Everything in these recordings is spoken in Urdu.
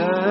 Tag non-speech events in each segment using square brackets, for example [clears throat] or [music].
love.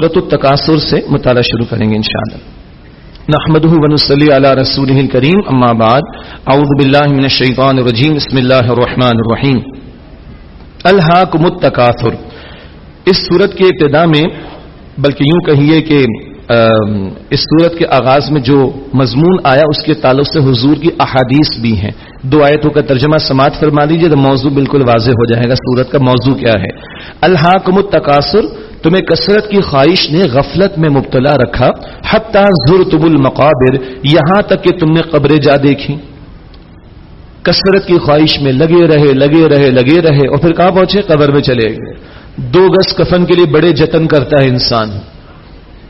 صورت التقاصر سے مطالعہ شروع کریں گے انشاءاللہ۔ نحمده ونصلي على رسوله الكريم اما بعد، اعوذ بالله من الشيطان الرجيم بسم الله الرحمن الرحيم الهاكم التكاثر اس صورت کے ابتدا میں، بلکہ یوں کہیے کہ اس صورت کے آغاز میں جو مضمون آیا، اس کے تعلق سے حضور کی احادیث بھی ہیں۔ دو آیتوں کا ترجمہ سماعت فرما لیجیے تو موضوع بالکل واضح ہو جائے گا صورت کا موضوع کیا ہے۔ الحاکم التکاثر تمہیں کثرت کی خواہش نے غفلت میں مبتلا رکھا، حتی زرتم المقابر، یہاں تک کہ تم نے قبریں جا دیکھی کثرت کی خواہش میں لگے رہے لگے رہے لگے رہے اور پھر کہاں پہنچے؟ قبر میں چلے گئے۔ دو گز کفن کے لیے بڑے جتن کرتا ہے انسان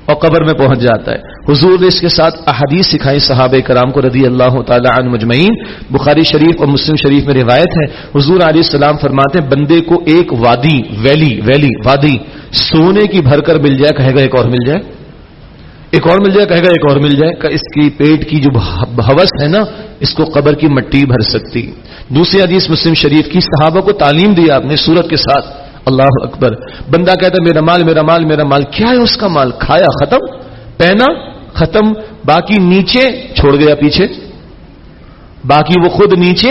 اور قبر میں پہنچ جاتا ہے۔ حضور نے اس کے ساتھ احادیث سکھائی صحابہ کرام کو رضی اللہ تعالی عنہ مجمعین۔ بخاری شریف اور مسلم شریف میں روایت ہے، حضور علیہ السلام فرماتے ہیں، بندے کو ایک وادی، ویلی ویلی، وادی، سونے کی بھر کر مل جائے، کہے گا ایک اور مل جائے۔ ایک اور مل جائے، کہے گا ایک اور مل جائے۔ کہ اس کی پیٹ کی جو حوث ہے نا، اس کو قبر کی مٹی بھر سکتی۔ دوسری حدیث مسلم شریف کی، صحابہ کو تعلیم دیا آپ نے سورت کے ساتھ۔ اللہ اکبر۔ بندہ کہتا ہے، میرا مال میرا مال میرا مال، کیا ہے اس کا مال؟ کھایا، ختم؟ پہنا؟ ختم، باقی نیچے چھوڑ گیا پیچھے۔ باقی وہ خود نیچے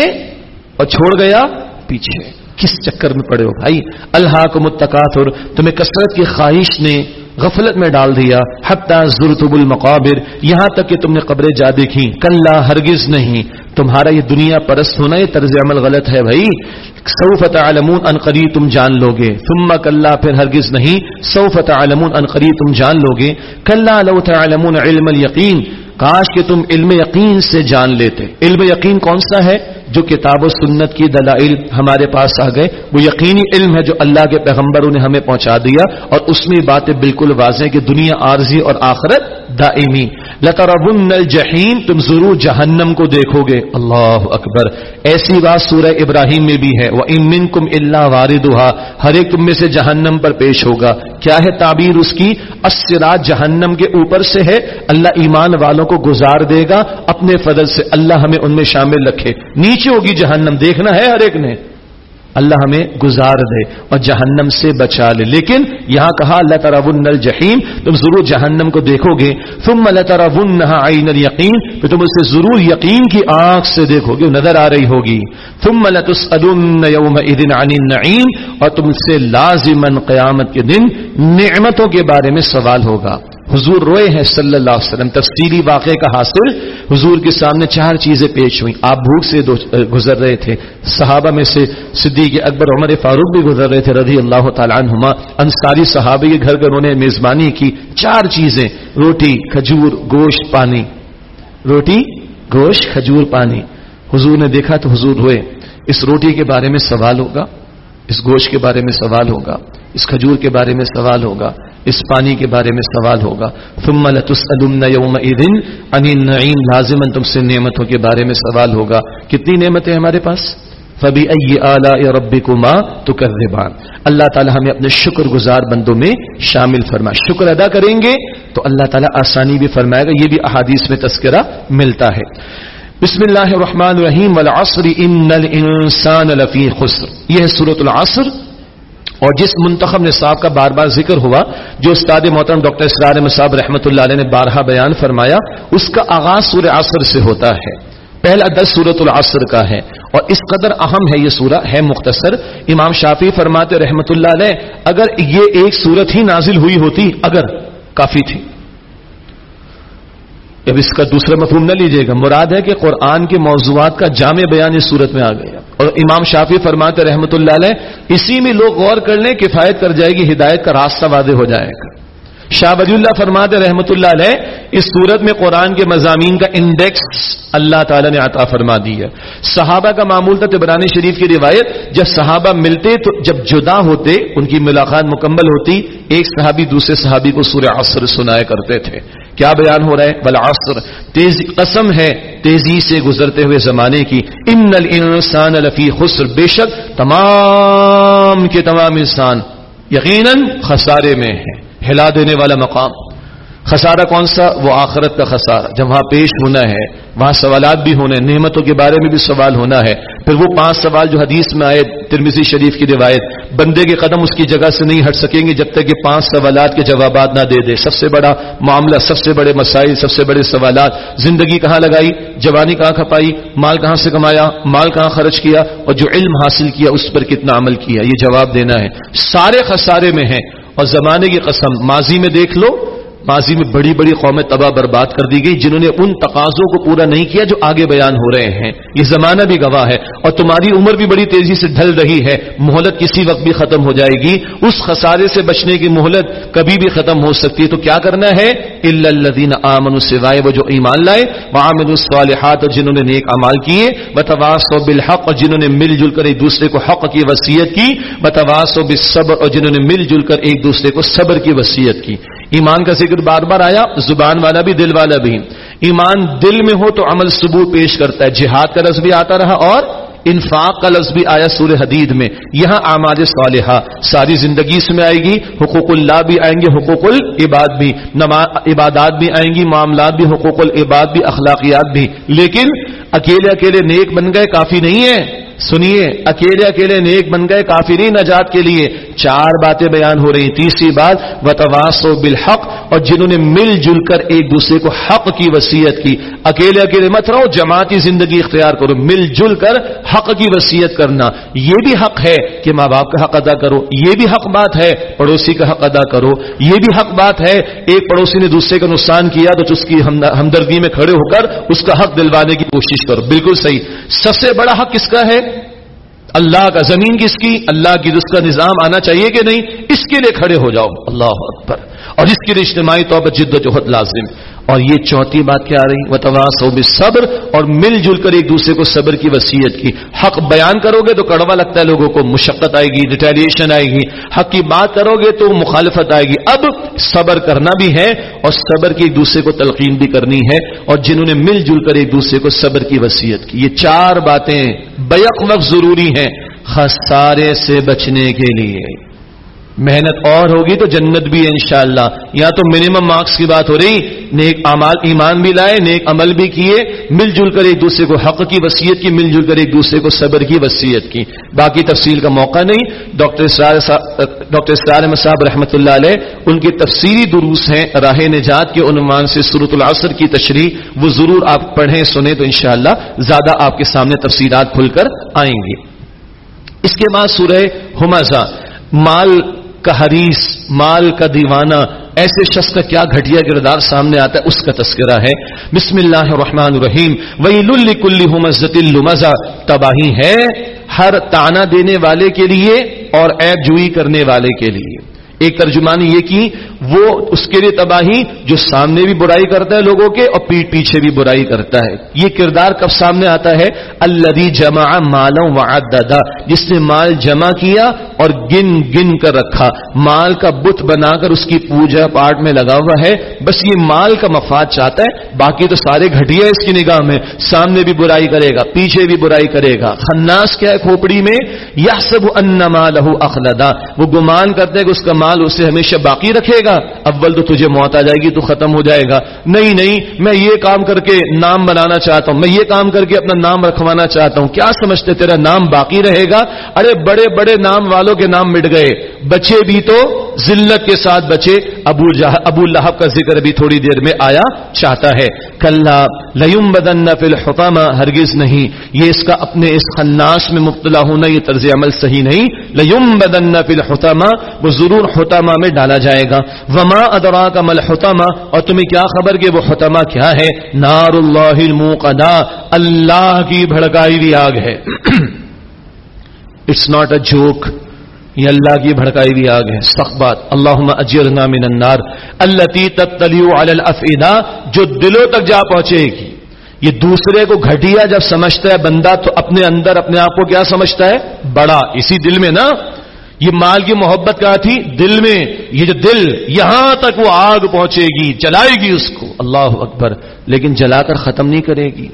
اور چھوڑ گیا پیچھے۔ کس چکر میں پڑے ہو بھائی؟ اللہ کو متقات اور تمہیں کثرت کی خواہش نے غفلت میں ڈال دیا۔ حتیٰ ضرورت المقابر، یہاں تک کہ تم نے قبریں جا دیکھی کل ہرگز نہیں۔ تمہارا یہ دنیا پرست ہونا یہ طرز عمل غلط ہے بھائی۔ سوف تعلمون ان قریب تم جان لو گے ثم کلا پھر ہرگز نہیں۔ سوف تعلمون ان قریب تم جان لو گے کلا لو تعلمون علم الیقین۔ کاش کہ تم علم یقین سے جان لیتے۔ علم یقین کون سا ہے؟ جو کتاب و سنت کی دلائل ہمارے پاس آ گئے، وہ یقینی علم ہے جو اللہ کے پیغمبروں نے ہمیں پہنچا دیا اور اس میں باتیں بالکل واضح کہ دنیا عارضی اور آخرت دائمی۔ لتربن الجحیم تم ضرور جہنم کو دیکھو گے۔ اللہ اکبر۔ ایسی بات سورہ ابراہیم میں بھی ہے۔ وہ امن کم اللہ وارد ہر ایک تم میں سے جہنم پر پیش ہوگا۔ کیا ہے تعبیر اس کی؟ اسرات جہنم کے اوپر سے ہے۔ اللہ ایمان والوں کو گزار دے گا، اپنے فضل سے اللہ ہمیں ان میں شامل رکھے۔ نیچے ہوگی جہنم، دیکھنا ہے ہر ایک نے۔ اللہ ہمیں گزار دے اور جہنم سے بچا لے۔ لیکن یہاں کہا اللہ تعالیٰ الجحیم تم ضرور جہنم کو دیکھو گے۔ تم اللہ تعالیٰ عین یقین پھر تم اسے ضرور یقین کی آنکھ سے دیکھو گے، نظر آ رہی ہوگی۔ تم اللہ عن النعیم اور تم سے لازمن قیامت کے دن نعمتوں کے بارے میں سوال ہوگا۔ حضور روئے ہیں صلی اللہ علیہ وسلم، تفصیلی واقعے کا حاصل، حضور کے سامنے چار چیزیں پیش ہوئی آپ بھوک سے گزر رہے تھے، صحابہ میں سے صدیق اکبر، عمر فاروق بھی گزر رہے تھے، رضی اللہ تعالیٰ عنہما۔ انصاری صحابہ کے گھر انہوں نے میزبانی کی۔ چار چیزیں، روٹی، کھجور، گوشت، پانی۔ روٹی، گوشت، کھجور، پانی۔ حضور نے دیکھا تو حضور روئے۔ اس روٹی کے بارے میں سوال ہوگا۔ اس گوشت کے بارے میں سوال ہوگا، اس کھجور کے بارے میں سوال ہوگا، اس پانی کے بارے میں سوال ہوگا۔ ثم لتسألن يومئذ عن النعيم لازما تم سے نعمتوں کے بارے میں سوال ہوگا۔ کتنی نعمتیں ہمارے پاس؟ فبی آلاء ربکما تکذبان۔ اللہ تعالی ہمیں اپنے شکر گزار بندوں میں شامل فرما شکر ادا کریں گے تو اللہ تعالی آسانی بھی فرمائے گا، یہ بھی احادیث میں تذکرہ ملتا ہے۔ بسم اللہ الرحمن الرحیم والعصر ان الانسان لفی خسر۔ یہ ہے سورۃ العصر۔ اور جس منتخب نصاب کا بار بار ذکر ہوا، جو استاد محترم ڈاکٹر اسرار مصاب رحمۃ اللہ علیہ نے بارہا بیان فرمایا، اس کا آغاز سور عصر سے ہوتا ہے۔ پہلا دس سورت العصر کا ہے۔ اور اس قدر اہم ہے یہ سورہ ہے مختصر۔ امام شافی فرماتے رحمت اللہ علیہ، اگر یہ ایک سورت ہی نازل ہوئی ہوتی، اگر کافی تھی۔ اب اس کا دوسرا مفہوم نہ لیجیے گا۔ مراد ہے کہ قرآن کے موضوعات کا جامع بیان اس صورت میں آ گیا۔ اور امام شافی فرماتے رحمت اللہ علیہ، اسی میں لوگ غور کر لیں، کفایت کر جائے گی، ہدایت کا راستہ واضح ہو جائے گا۔ شاہ ولی اللہ فرماتے رحمت اللہ علیہ، اس صورت میں قرآن کے مضامین کا انڈیکس اللہ تعالیٰ نے عطا فرما دی ہے صحابہ کا معمول تھا تبرانی شریف کی روایت، جب صحابہ ملتے تو جب جدا ہوتے، ان کی ملاقات مکمل ہوتی، ایک صحابی دوسرے صحابی کو سورہ عصر سنایا کرتے تھے۔ کیا بیان ہو رہا ہے؟ بلاسر تیزی، قسم ہے تیزی سے گزرتے ہوئے زمانے کی۔ ان الانسان لفی خسر۔ بے شک تمام کے تمام انسان یقیناً خسارے میں ہیں۔ ہلا دینے والا مقام۔ خسارہ کون سا؟ وہ آخرت کا خسارہ۔ جب وہاں پیش ہونا ہے، وہاں سوالات بھی ہونے نعمتوں کے بارے میں بھی سوال ہونا ہے۔ پھر وہ پانچ سوال جو حدیث میں آئے ترمیزی شریف کی روایت، بندے کے قدم اس کی جگہ سے نہیں ہٹ سکیں گے جب تک کہ پانچ سوالات کے جوابات نہ دے دے۔ سب سے بڑا معاملہ، سب سے بڑے مسائل، سب سے بڑے سوالات۔ زندگی کہاں لگائی؟ جوانی کہاں کھپائی؟ مال کہاں سے کمایا؟ مال کہاں خرچ کیا؟ اور جو علم حاصل کیا، اس پر کتنا عمل کیا؟ یہ جواب دینا ہے۔ سارے خسارے میں ہیں۔ اور زمانے کی قسم، ماضی میں دیکھ لو ماضی میں بڑی بڑی قومیں تباہ برباد کر دی گئی، جنہوں نے ان تقاضوں کو پورا نہیں کیا جو آگے بیان ہو رہے ہیں۔ یہ زمانہ بھی گواہ ہے اور تمہاری عمر بھی بڑی تیزی سے ڈھل رہی ہے۔ مہلت کسی وقت بھی ختم ہو جائے گی۔ اس خسارے سے بچنے کی مہلت کبھی بھی ختم ہو سکتی ہے۔ تو کیا کرنا ہے؟ الدین آمن سوائے وہ جو ایمان لائے وہ الصالحات اور جنہوں نے نیک امال کیے بتواس و بالحق، اور جنہوں نے مل جل کر ایک دوسرے کو حق کی وصیت کی بتواس و بالصبر، اور جنہوں نے مل جل کر ایک دوسرے کو صبر کی وصیت کی۔ ایمان کا ذکر بار بار آیا، زبان والا بھی، دل والا بھی۔ ایمان دل میں ہو تو عمل ثبوت پیش کرتا ہے۔ جہاد کا لفظ بھی آتا رہا اور انفاق کا لفظ بھی آیا سورہ حدید میں۔ یہاں آماد صالحہ، ساری زندگی اس میں آئے گی۔ حقوق اللہ بھی آئیں گے، حقوق العباد بھی۔ عبادات بھی آئیں گی، معاملات بھی، حقوق العباد بھی، اخلاقیات بھی۔ لیکن اکیلے اکیلے نیک بن گئے کافی نہیں ہے سنیے، اکیلے اکیلے نیک بن گئے کافری نجات کے لیے۔ چار باتیں بیان ہو رہی۔ تیسری بات وتواس و بالحق، اور جنہوں نے مل جل کر ایک دوسرے کو حق کی وسیعت کی۔ اکیلے اکیلے مت رہو، جماعتی زندگی اختیار کرو۔ مل جل کر حق کی وسیعت کرنا۔ یہ بھی حق ہے کہ ماں باپ کا حق ادا کرو۔ یہ بھی حق بات ہے، پڑوسی کا حق ادا کرو۔ یہ بھی حق بات ہے، ایک پڑوسی نے دوسرے کا نقصان کیا تو اس کی ہمدردی میں کھڑے ہو کر اس کا حق دلوانے کی کوشش کرو۔ بالکل صحیح۔ سب سے بڑا حق کس کا ہے؟ اللہ کا زمین کس کی؟ اللہ کی اس کا نظام آنا چاہیے کہ نہیں؟ اس کے لیے کھڑے ہو جاؤ۔ اللہ اکبر۔ اور اس کے لیے اجتماعی طور پر جد و جہد لازم۔ اور یہ چوتھی بات کیا آ رہی؟ وتواس ہو صبر اور مل جل کر ایک دوسرے کو صبر کی وصیت کی۔ حق بیان کرو گے تو کڑوا لگتا ہے لوگوں کو، مشقت آئے گی ریٹیلیشن آئے گی۔ حق کی بات کرو گے تو مخالفت آئے گی۔ اب صبر کرنا بھی ہے اور صبر کی ایک دوسرے کو تلقین بھی کرنی ہے۔ اور جنہوں نے مل جل کر ایک دوسرے کو صبر کی وصیت کی۔ یہ چار باتیں بیک وقت ضروری ہیں خسارے سے بچنے کے لیے۔ محنت اور ہوگی تو جنت بھی ہے انشاءاللہ۔ یا تو منیمم مارکس کی بات ہو رہی۔ نیک امال ایمان بھی لائے، نیک عمل بھی کیے۔ مل جل کر ایک دوسرے کو حق کی وصیت کی، مل جل کر ایک دوسرے کو صبر کی وصیت کی۔ باقی تفصیل کا موقع نہیں۔ ڈاکٹر ڈاکٹر اسرار صاحب رحمۃ اللہ علیہ، ان کی تفصیلی دروس ہیں راہ نجات کے عنوان سے صورت العصر کی تشریح۔ وہ ضرور آپ پڑھیں، سنیں تو انشاءاللہ زیادہ آپ کے سامنے تفصیلات کھل کر آئیں گی۔ اس کے بعد سورہ حمزہ۔ مال کا حریص مال کا دیوانہ، ایسے شخص کا کیا گھٹیا کردار سامنے آتا ہے، اس کا تذکرہ ہے۔ بسم اللہ الرحمن الرحیم۔ وہی للی کلی مزت المزا تباہی ہے ہر تانا دینے والے کے لیے اور ایپ جوئی کرنے والے کے لیے۔ ایک ترجمانی یہ کی، وہ اس کے لیے تباہی، جو سامنے بھی برائی کرتا ہے لوگوں کے اور پیٹ پیچھے بھی برائی کرتا ہے۔ یہ کردار کب سامنے آتا ہے؟ اللہ جمع مالوں وعددا، جس نے مال جمع کیا اور گن گن کر رکھا۔ مال کا بت بنا کر اس کی پوجا پاٹ میں لگا ہوا ہے۔ بس یہ مال کا مفاد چاہتا ہے، باقی تو سارے گھٹیا اس کی نگاہ میں۔ سامنے بھی برائی کرے گا، پیچھے بھی برائی کرے گا۔ خناس کیا ہے کھوپڑی میں؟ یا سب ان مالہ اخلدا۔ وہ گمان کرتے ہیں کہ اس کا مال مال اسے ہمیشہ باقی رکھے گا۔ اول تو تجھے موت آ جائے گی، تو ختم ہو جائے گا۔ نہیں نہیں، میں یہ کام کر کے نام بنانا چاہتا ہوں۔ میں یہ کام کر کے اپنا نام رکھوانا چاہتا ہوں۔ کیا سمجھتے تیرا نام باقی رہے گا؟ ارے، بڑے بڑے نام والوں کے نام مٹ گئے۔ بچے بھی تو ذلت کے ساتھ بچے۔ ابو جہ، ابو لہب کا ذکر ابھی تھوڑی دیر میں آیا چاہتا ہے۔ کل لیم بدن فل ہرگز نہیں۔ یہ اس کا اپنے اس خناس میں مبتلا ہونا، یہ طرز عمل صحیح نہیں۔ لیم بدن فل وہ ضرور حتما میں ڈالا جائے گا۔ وما ادرا کا مل اور تمہیں کیا خبر کہ وہ حتما کیا ہے؟ نار اللہ اللہ کی بھڑکائی ہوئی آگ ہے۔ اٹس ناٹ اے جوک یہ اللہ کی بھڑکائی ہوئی آگ ہے۔ سخت بات۔ اللہ اجرنا من النار۔ التی تتلیو علی الافئدہ جو دلوں تک جا پہنچے گی۔ یہ دوسرے کو گھٹیا جب سمجھتا ہے بندہ، تو اپنے اندر، اپنے آپ کو کیا سمجھتا ہے؟ بڑا۔ اسی دل میں نا یہ مال کی محبت کہاں تھی؟ دل میں۔ یہ جو دل یہاں تک وہ آگ پہنچے گی، جلائے گی اس کو۔ اللہ اکبر۔ لیکن جلا کر ختم نہیں کرے گی۔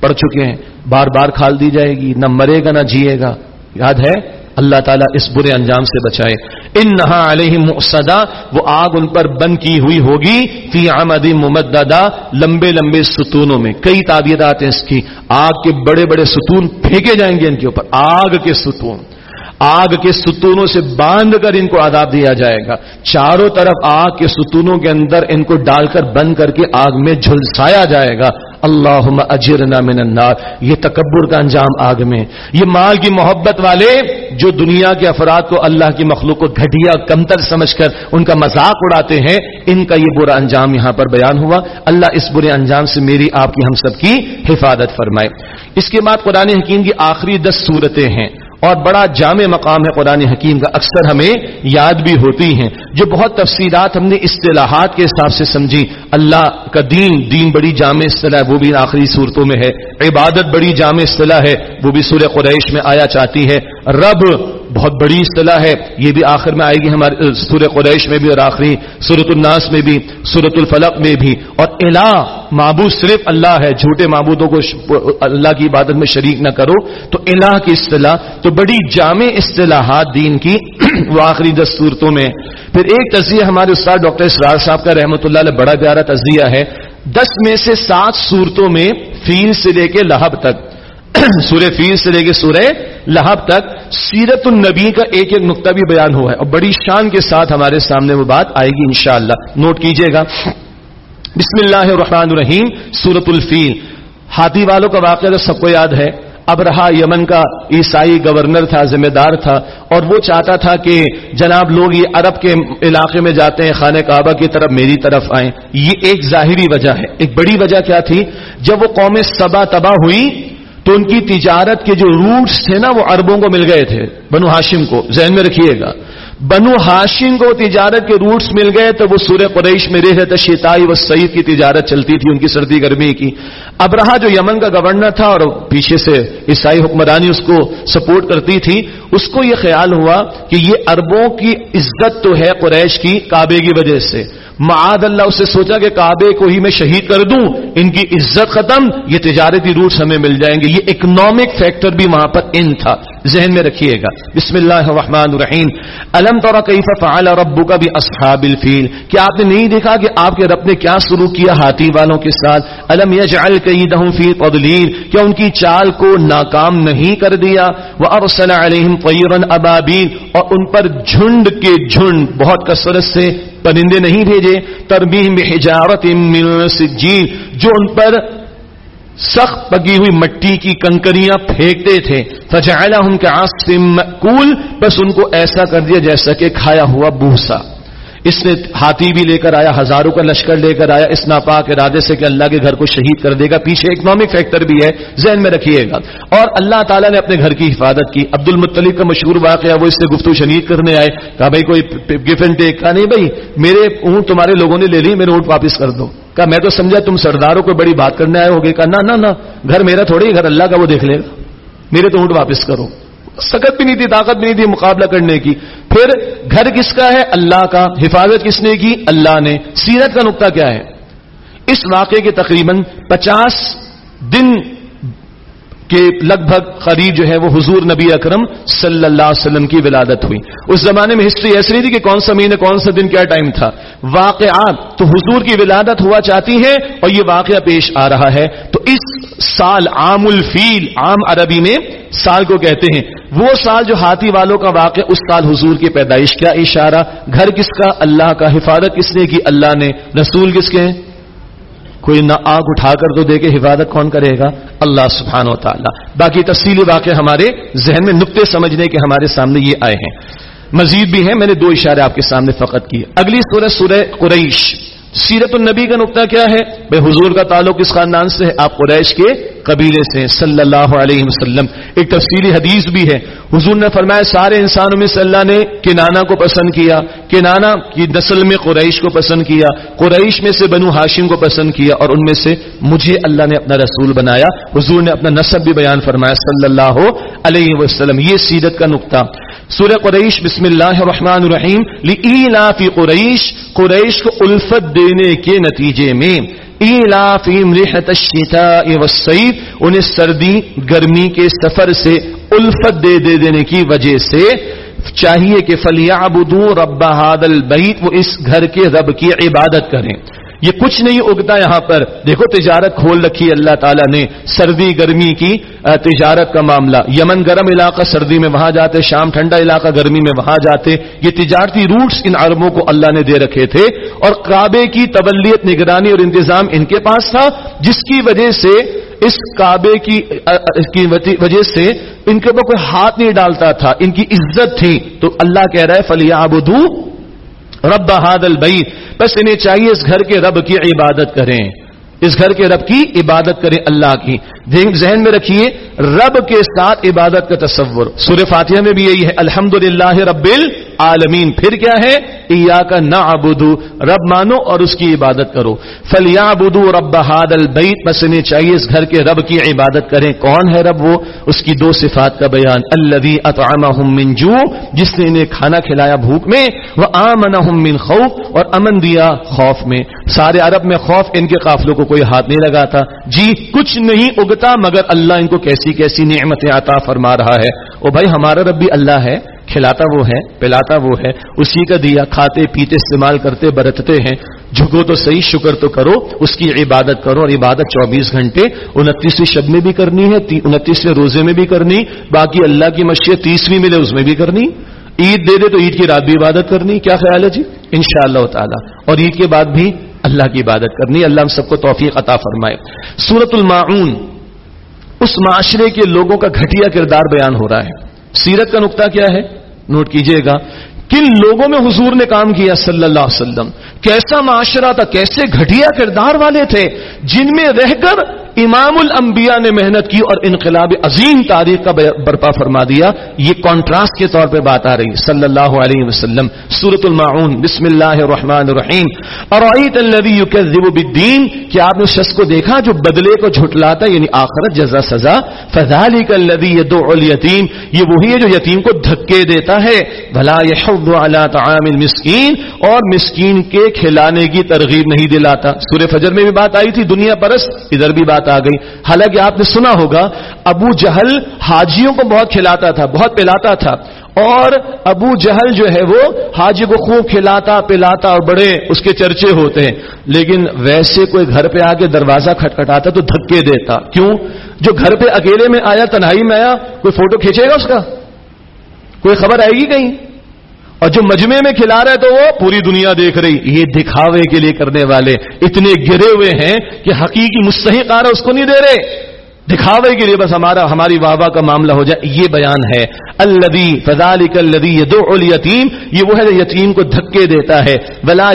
پڑ چکے ہیں۔ بار بار کھال دی جائے گی۔ نہ مرے گا، نہ جیے گا۔ یاد ہے؟ اللہ تعالیٰ اس برے انجام سے بچائے۔ ان نہا علیہ مقصدہ وہ آگ ان پر بند کی ہوئی ہوگی۔ فی آمد ممددہ۔ لمبے لمبے ستونوں میں۔ کئی تعبیرات ہیں اس کی۔ آگ کے بڑے بڑے ستون پھینکے جائیں گے ان کے اوپر۔ آگ کے ستون۔ آگ کے ستونوں سے باندھ کر ان کو عذاب دیا جائے گا۔ چاروں طرف آگ کے ستونوں کے اندر ان کو ڈال کر بند کر کے آگ میں جھلسایا جائے گا۔ اللہ اجرنا من النار۔ یہ تکبر کا انجام آگ میں۔ یہ مال کی محبت والے جو دنیا کے افراد کو اللہ کی مخلوق کو گھٹیا، کمتر سمجھ کر ان کا مذاق اڑاتے ہیں، ان کا یہ برا انجام یہاں پر بیان ہوا۔ اللہ اس برے انجام سے میری، آپ کی، ہم سب کی حفاظت فرمائے۔ اس کے بعد قرآن حکیم کی آخری دس صورتیں ہیں۔ اور بڑا جامع مقام ہے قرآن حکیم کا، اکثر ہمیں یاد بھی ہوتی ہیں۔ جو بہت تفصیلات ہم نے اصطلاحات کے حساب سے سمجھی۔ اللہ کا دین دین بڑی جامع اصطلاح وہ بھی آخری صورتوں میں ہے۔ عبادت بڑی جامع اصطلاح ہے، وہ بھی سورہ قریش میں آیا چاہتی ہے۔ رب بہت بڑی اصطلاح ہے، یہ بھی آخر میں آئے گی ہمارے سورہ قریش میں بھی اور آخری سورت الناس میں بھی سورت الفلق میں بھی۔ اور الہ، معبود صرف اللہ ہے، جھوٹے معبودوں کو اللہ کی عبادت میں شریک نہ کرو۔ تو الہ کی اصطلاح، تو بڑی جامع اصطلاحات دین کی [clears throat] وہ آخری دس صورتوں میں۔ پھر ایک تجزیہ ہمارے استاد ڈاکٹر اسرار صاحب کا رحمۃ اللہ علیہ بڑا پیارا تجزیہ ہے۔ دس میں سے سات صورتوں میں فیل سے لے کے لہب تک۔ [coughs] سورہ فیل سے لے کے سورہ لہب تک سیرت النبی کا ایک ایک نقطہ بھی بیان ہوا ہے اور بڑی شان کے ساتھ ہمارے سامنے وہ بات آئے گی انشاءاللہ۔ نوٹ کیجیے گا۔ بسم اللہ الرحمن الرحیم سورت الفیل۔ ہاتھی والوں کا واقعہ تو سب کو یاد ہے۔ اب رہا یمن کا عیسائی گورنر تھا، ذمہ دار تھا اور وہ چاہتا تھا کہ جناب لوگ یہ عرب کے علاقے میں جاتے ہیں، خانہ کعبہ کی طرف، میری طرف آئیں۔ یہ ایک ظاہری وجہ ہے۔ ایک بڑی وجہ کیا تھی؟ جب وہ قوم سبا تباہ ہوئی تو ان کی تجارت کے جو روٹس تھے نا وہ اربوں کو مل گئے تھے، بنو ہاشم کو، ذہن میں رکھیے گا۔ بنو ہاشم کو تجارت کے روٹس مل گئے تو وہ سورہ قریش میں رہے شیتائی و سعید کی تجارت چلتی تھی، ان کی سردی گرمی کی۔ اب رہا جو یمن کا گورنر تھا اور پیچھے سے عیسائی حکمرانی اس کو سپورٹ کرتی تھی، اس کو یہ خیال ہوا کہ یہ اربوں کی عزت تو ہے قریش کی کعبے کی وجہ سے۔ معاد اللہ اسے سوچا کہ کعبے کو ہی میں شہید کر دوں، ان کی عزت ختم، یہ تجارتی روٹس ہمیں مل جائیں گے۔ یہ اکنامک فیکٹر بھی وہاں پر ان تھا۔ ذہن میں رکھیے گا۔ بسم اللہ الرحمن الرحیم۔ الم طور کیف فعل ربک بھی اصحاب الفیل؟ کیا آپ نے نہیں دیکھا کہ آپ کے رب نے کیا شروع کیا ہاتھی والوں کے ساتھ؟ الم یجعل کیدہم فی تضلیل؟ کیا ان کی چال کو ناکام نہیں کر دیا؟ وارسل علیہم طیرا ابابیل اور ان پر جھنڈ کے جھنڈ، بہت کثرت سے پرندے نہیں بھیجے تربیم حجارت سجین جو ان پر سخت پگی ہوئی مٹی کی کنکریاں پھینکتے تھے۔ فجعلہم ہوں کے آسم بس ان کو ایسا کر دیا جیسا کہ کھایا ہوا بھوسا اس نے ہاتھی بھی لے کر آیا، ہزاروں کا لشکر لے کر آیا، اس ناپاک ارادے سے کہ اللہ کے گھر کو شہید کر دے گا۔ پیچھے اکنامک فیکٹر بھی ہے، ذہن میں رکھیے گا۔ اور اللہ تعالیٰ نے اپنے گھر کی حفاظت کی۔ عبد المطلیب کا مشہور واقعہ وہ اس سے گفتگو شنید کرنے آئے، کہا، بھائی، کوئی گفٹ اینڈ ٹیک کہا، نہیں بھائی، میرے اونٹ تمہارے لوگوں نے لے لی، میرے اونٹ واپس کر دو۔ کہا، میں تو سمجھا تم سرداروں کو بڑی بات کرنے آئے ہوگے۔ کہا، نہ نہ گھر میرا تھوڑی گھر اللہ کا وہ دیکھ لے گا۔ میرے تو اونٹ واپس کرو۔ سکت بھی نہیں تھی طاقت بھی نہیں تھی مقابلہ کرنے کی۔ پھر گھر کس کا ہے؟ اللہ کا۔ حفاظت کس نے کی؟ اللہ نے۔ سیرت کا نقطہ کیا ہے؟ اس واقعے کے تقریباً پچاس دن کہ لگ بھگ قریب جو ہے وہ حضور نبی اکرم صلی اللہ علیہ وسلم کی ولادت ہوئی۔ اس زمانے میں ہسٹری ایسی نہیں تھی کہ کون سا مہینے کون سا دن، کیا ٹائم تھا۔ واقعات تو حضور کی ولادت ہوا چاہتی ہے اور یہ واقعہ پیش آ رہا ہے۔ تو اس سال عام الفیل، عام عربی میں سال کو کہتے ہیں۔ وہ سال جو ہاتھی والوں کا واقع اس سال حضور کی پیدائش۔ کیا اشارہ؟ گھر کس کا؟ اللہ کا۔ حفاظت کس نے کی؟ اللہ نے۔ رسول کس کے ہیں؟ کوئی نہ آگ اٹھا کر تو دے کے حفاظت کون کرے گا؟ اللہ سبحانہ و تعالیٰ۔ باقی تفصیلی واقع ہمارے ذہن میں نقطے سمجھنے کے ہمارے سامنے یہ آئے ہیں۔ مزید بھی ہیں، میں نے دو اشارے آپ کے سامنے فقط کیے۔ اگلی سورہ سورہ قریش۔ سیرت النبی کا نقطہ کیا ہے؟ بے حضور کا تعلق اس خاندان سے ہے، آپ قریش کے قبیلے سے، صلی اللہ علیہ وسلم۔ ایک تفصیلی حدیث بھی ہے۔ حضور نے فرمایا، سارے انسانوں میں سے اللہ نے کنانا کو پسند کیا۔ کنانا کی نسل میں قریش کو پسند کیا۔ قریش میں سے بنو ہاشم کو پسند کیا اور ان میں سے مجھے اللہ نے اپنا رسول بنایا۔ حضور نے اپنا نصب بھی بیان فرمایا، صلی اللہ علیہ وسلم۔ یہ سیرت کا نقطہ۔ سورہ قریش، بسم اللہ الرحمن الرحیم فی قریش قریش کو الفت دینے کے نتیجے میں۔ انہیں سردی، گرمی کے سفر سے الفت دے دے دینے کی وجہ سے چاہیے کہ فلیا رب حادل البیت وہ اس گھر کے رب کی عبادت کریں۔ یہ کچھ نہیں اگتا یہاں پر۔ دیکھو تجارت کھول رکھی اللہ تعالیٰ نے سردی گرمی کی تجارت کا معاملہ۔ یمن گرم علاقہ سردی میں وہاں جاتے، شام ٹھنڈا علاقہ گرمی میں وہاں جاتے۔ یہ تجارتی روٹس ان عربوں کو اللہ نے دے رکھے تھے۔ اور کعبے کی تبلیت نگرانی اور انتظام ان کے پاس تھا، جس کی وجہ سے اس کعبے کی وجہ سے ان کے اوپر کوئی ہاتھ نہیں ڈالتا تھا۔ ان کی عزت تھی۔ تو اللہ کہہ رہا ہے فلیا رب حاد البعید بس انہیں چاہیے اس گھر کے رب کی عبادت کریں۔ اس گھر کے رب کی عبادت کریں اللہ کی۔ ذہن میں رکھیے، رب کے ساتھ عبادت کا تصور۔ سورہ فاتحہ میں بھی یہی ہے الحمد رب العالمین۔ پھر کیا ہے؟ ایا کا نہ ابودو رب مانو اور اس کی عبادت کرو۔ فلیا بدو رب بہاد البیت بس انہیں چاہیے اس گھر کے رب کی عبادت کریں۔ کون ہے رب وہ؟ اس کی دو صفات کا بیان۔ اللہ من جو جس نے انہیں کھانا کھلایا بھوک میں۔ وہ آمن من خوف۔ اور امن دیا خوف میں۔ سارے عرب میں خوف ان کے قافلوں کو کوئی ہاتھ نہیں لگاتا۔ جی کچھ نہیں اگتا، مگر اللہ ان کو کیسی کیسی نعمتیں عطا فرما رہا ہے۔ او بھائی، ہمارا رب بھی اللہ ہے۔ کھلاتا وہ ہے، پلاتا وہ ہے، اسی کا دیا کھاتے، پیتے، استعمال کرتے، برتتے ہیں۔ جھکو تو صحیح، شکر تو کرو، اس کی عبادت کرو اور عبادت چوبیس گھنٹے، انتیسویں شب میں بھی کرنی ہے انتیسویں روزے میں بھی کرنی، باقی اللہ کی مشیت تیسویں ملے اس میں بھی کرنی۔ عید دے دے تو عید کی رات بھی عبادت کرنی، کیا خیال ہے جی؟ ان شاء اللہ تعالیٰ۔ اور عید کے بعد بھی اللہ کی عبادت کرنی، اللہ ہم سب کو توفیق عطا فرمائے۔ سورت المعون اس معاشرے کے لوگوں کا گھٹیا کردار بیان ہو رہا ہے۔ سیرت کا نقطہ کیا ہے؟ نوٹ کیجیے گا کن لوگوں میں حضور نے کام کیا صلی اللہ علیہ وسلم؟ کیسا معاشرہ تھا؟ کیسے گھٹیا کردار والے تھے؟ جن میں رہ کر امام الانبیاء نے محنت کی اور انقلاب عظیم تاریخ کا برپا فرما دیا۔ یہ کانٹراسٹ کے طور پہ بات آ رہی صلی اللہ علیہ وسلم۔ سورت المعون بسم اللہ الرحمن الرحیم۔ اور بالدین۔ کیا آپ نے اس شخص کو دیکھا جو بدلے کو جھٹلاتا یعنی آخرت جزا سزا۔ فضالی کلوی یتیم یہ وہی ہے جو یتیم کو دھکے دیتا ہے۔ بھلا یہ طعام المسکین اور مسکین کے کھلانے کی ترغیب نہیں دلاتا۔ سورہ فجر میں بھی بات آئی تھی، دنیا پرست، ادھر بھی بات آ گئی۔ حالانکہ آپ نے سنا ہوگا، ابو جہل حاجیوں کو بہت کھلاتا تھا، بہت پلاتا تھا۔ اور ابو جہل جو ہے وہ حاجی کو خوب کھلاتا، پلاتا اور بڑے اس کے چرچے ہوتے ہیں۔ لیکن ویسے کوئی گھر پہ آ کے دروازہ کھٹکھٹاتا تو دھکے دیتا۔ کیوں؟ جو گھر پہ اکیلے میں آیا، تنہائی میں آیا، کوئی فوٹو کھینچے گا اس کا؟ کوئی خبر آئے گی کہیں؟ اور جو مجمے میں کھلا رہے تو وہ پوری دنیا دیکھ رہی یہ دکھاوے کے لیے کرنے والے اتنے گرے ہوئے ہیں کہ حقیقی مستحق آ رہا اس کو نہیں دے رہے۔ دکھاوے کے لیے بس ہمارا ہماری واہ واہ کا معاملہ ہو جائے، یہ بیان ہے۔ الدی فضال الدی یہ دو یتیم یہ وہ ہے جو یتیم کو دھکے دیتا ہے۔ بلا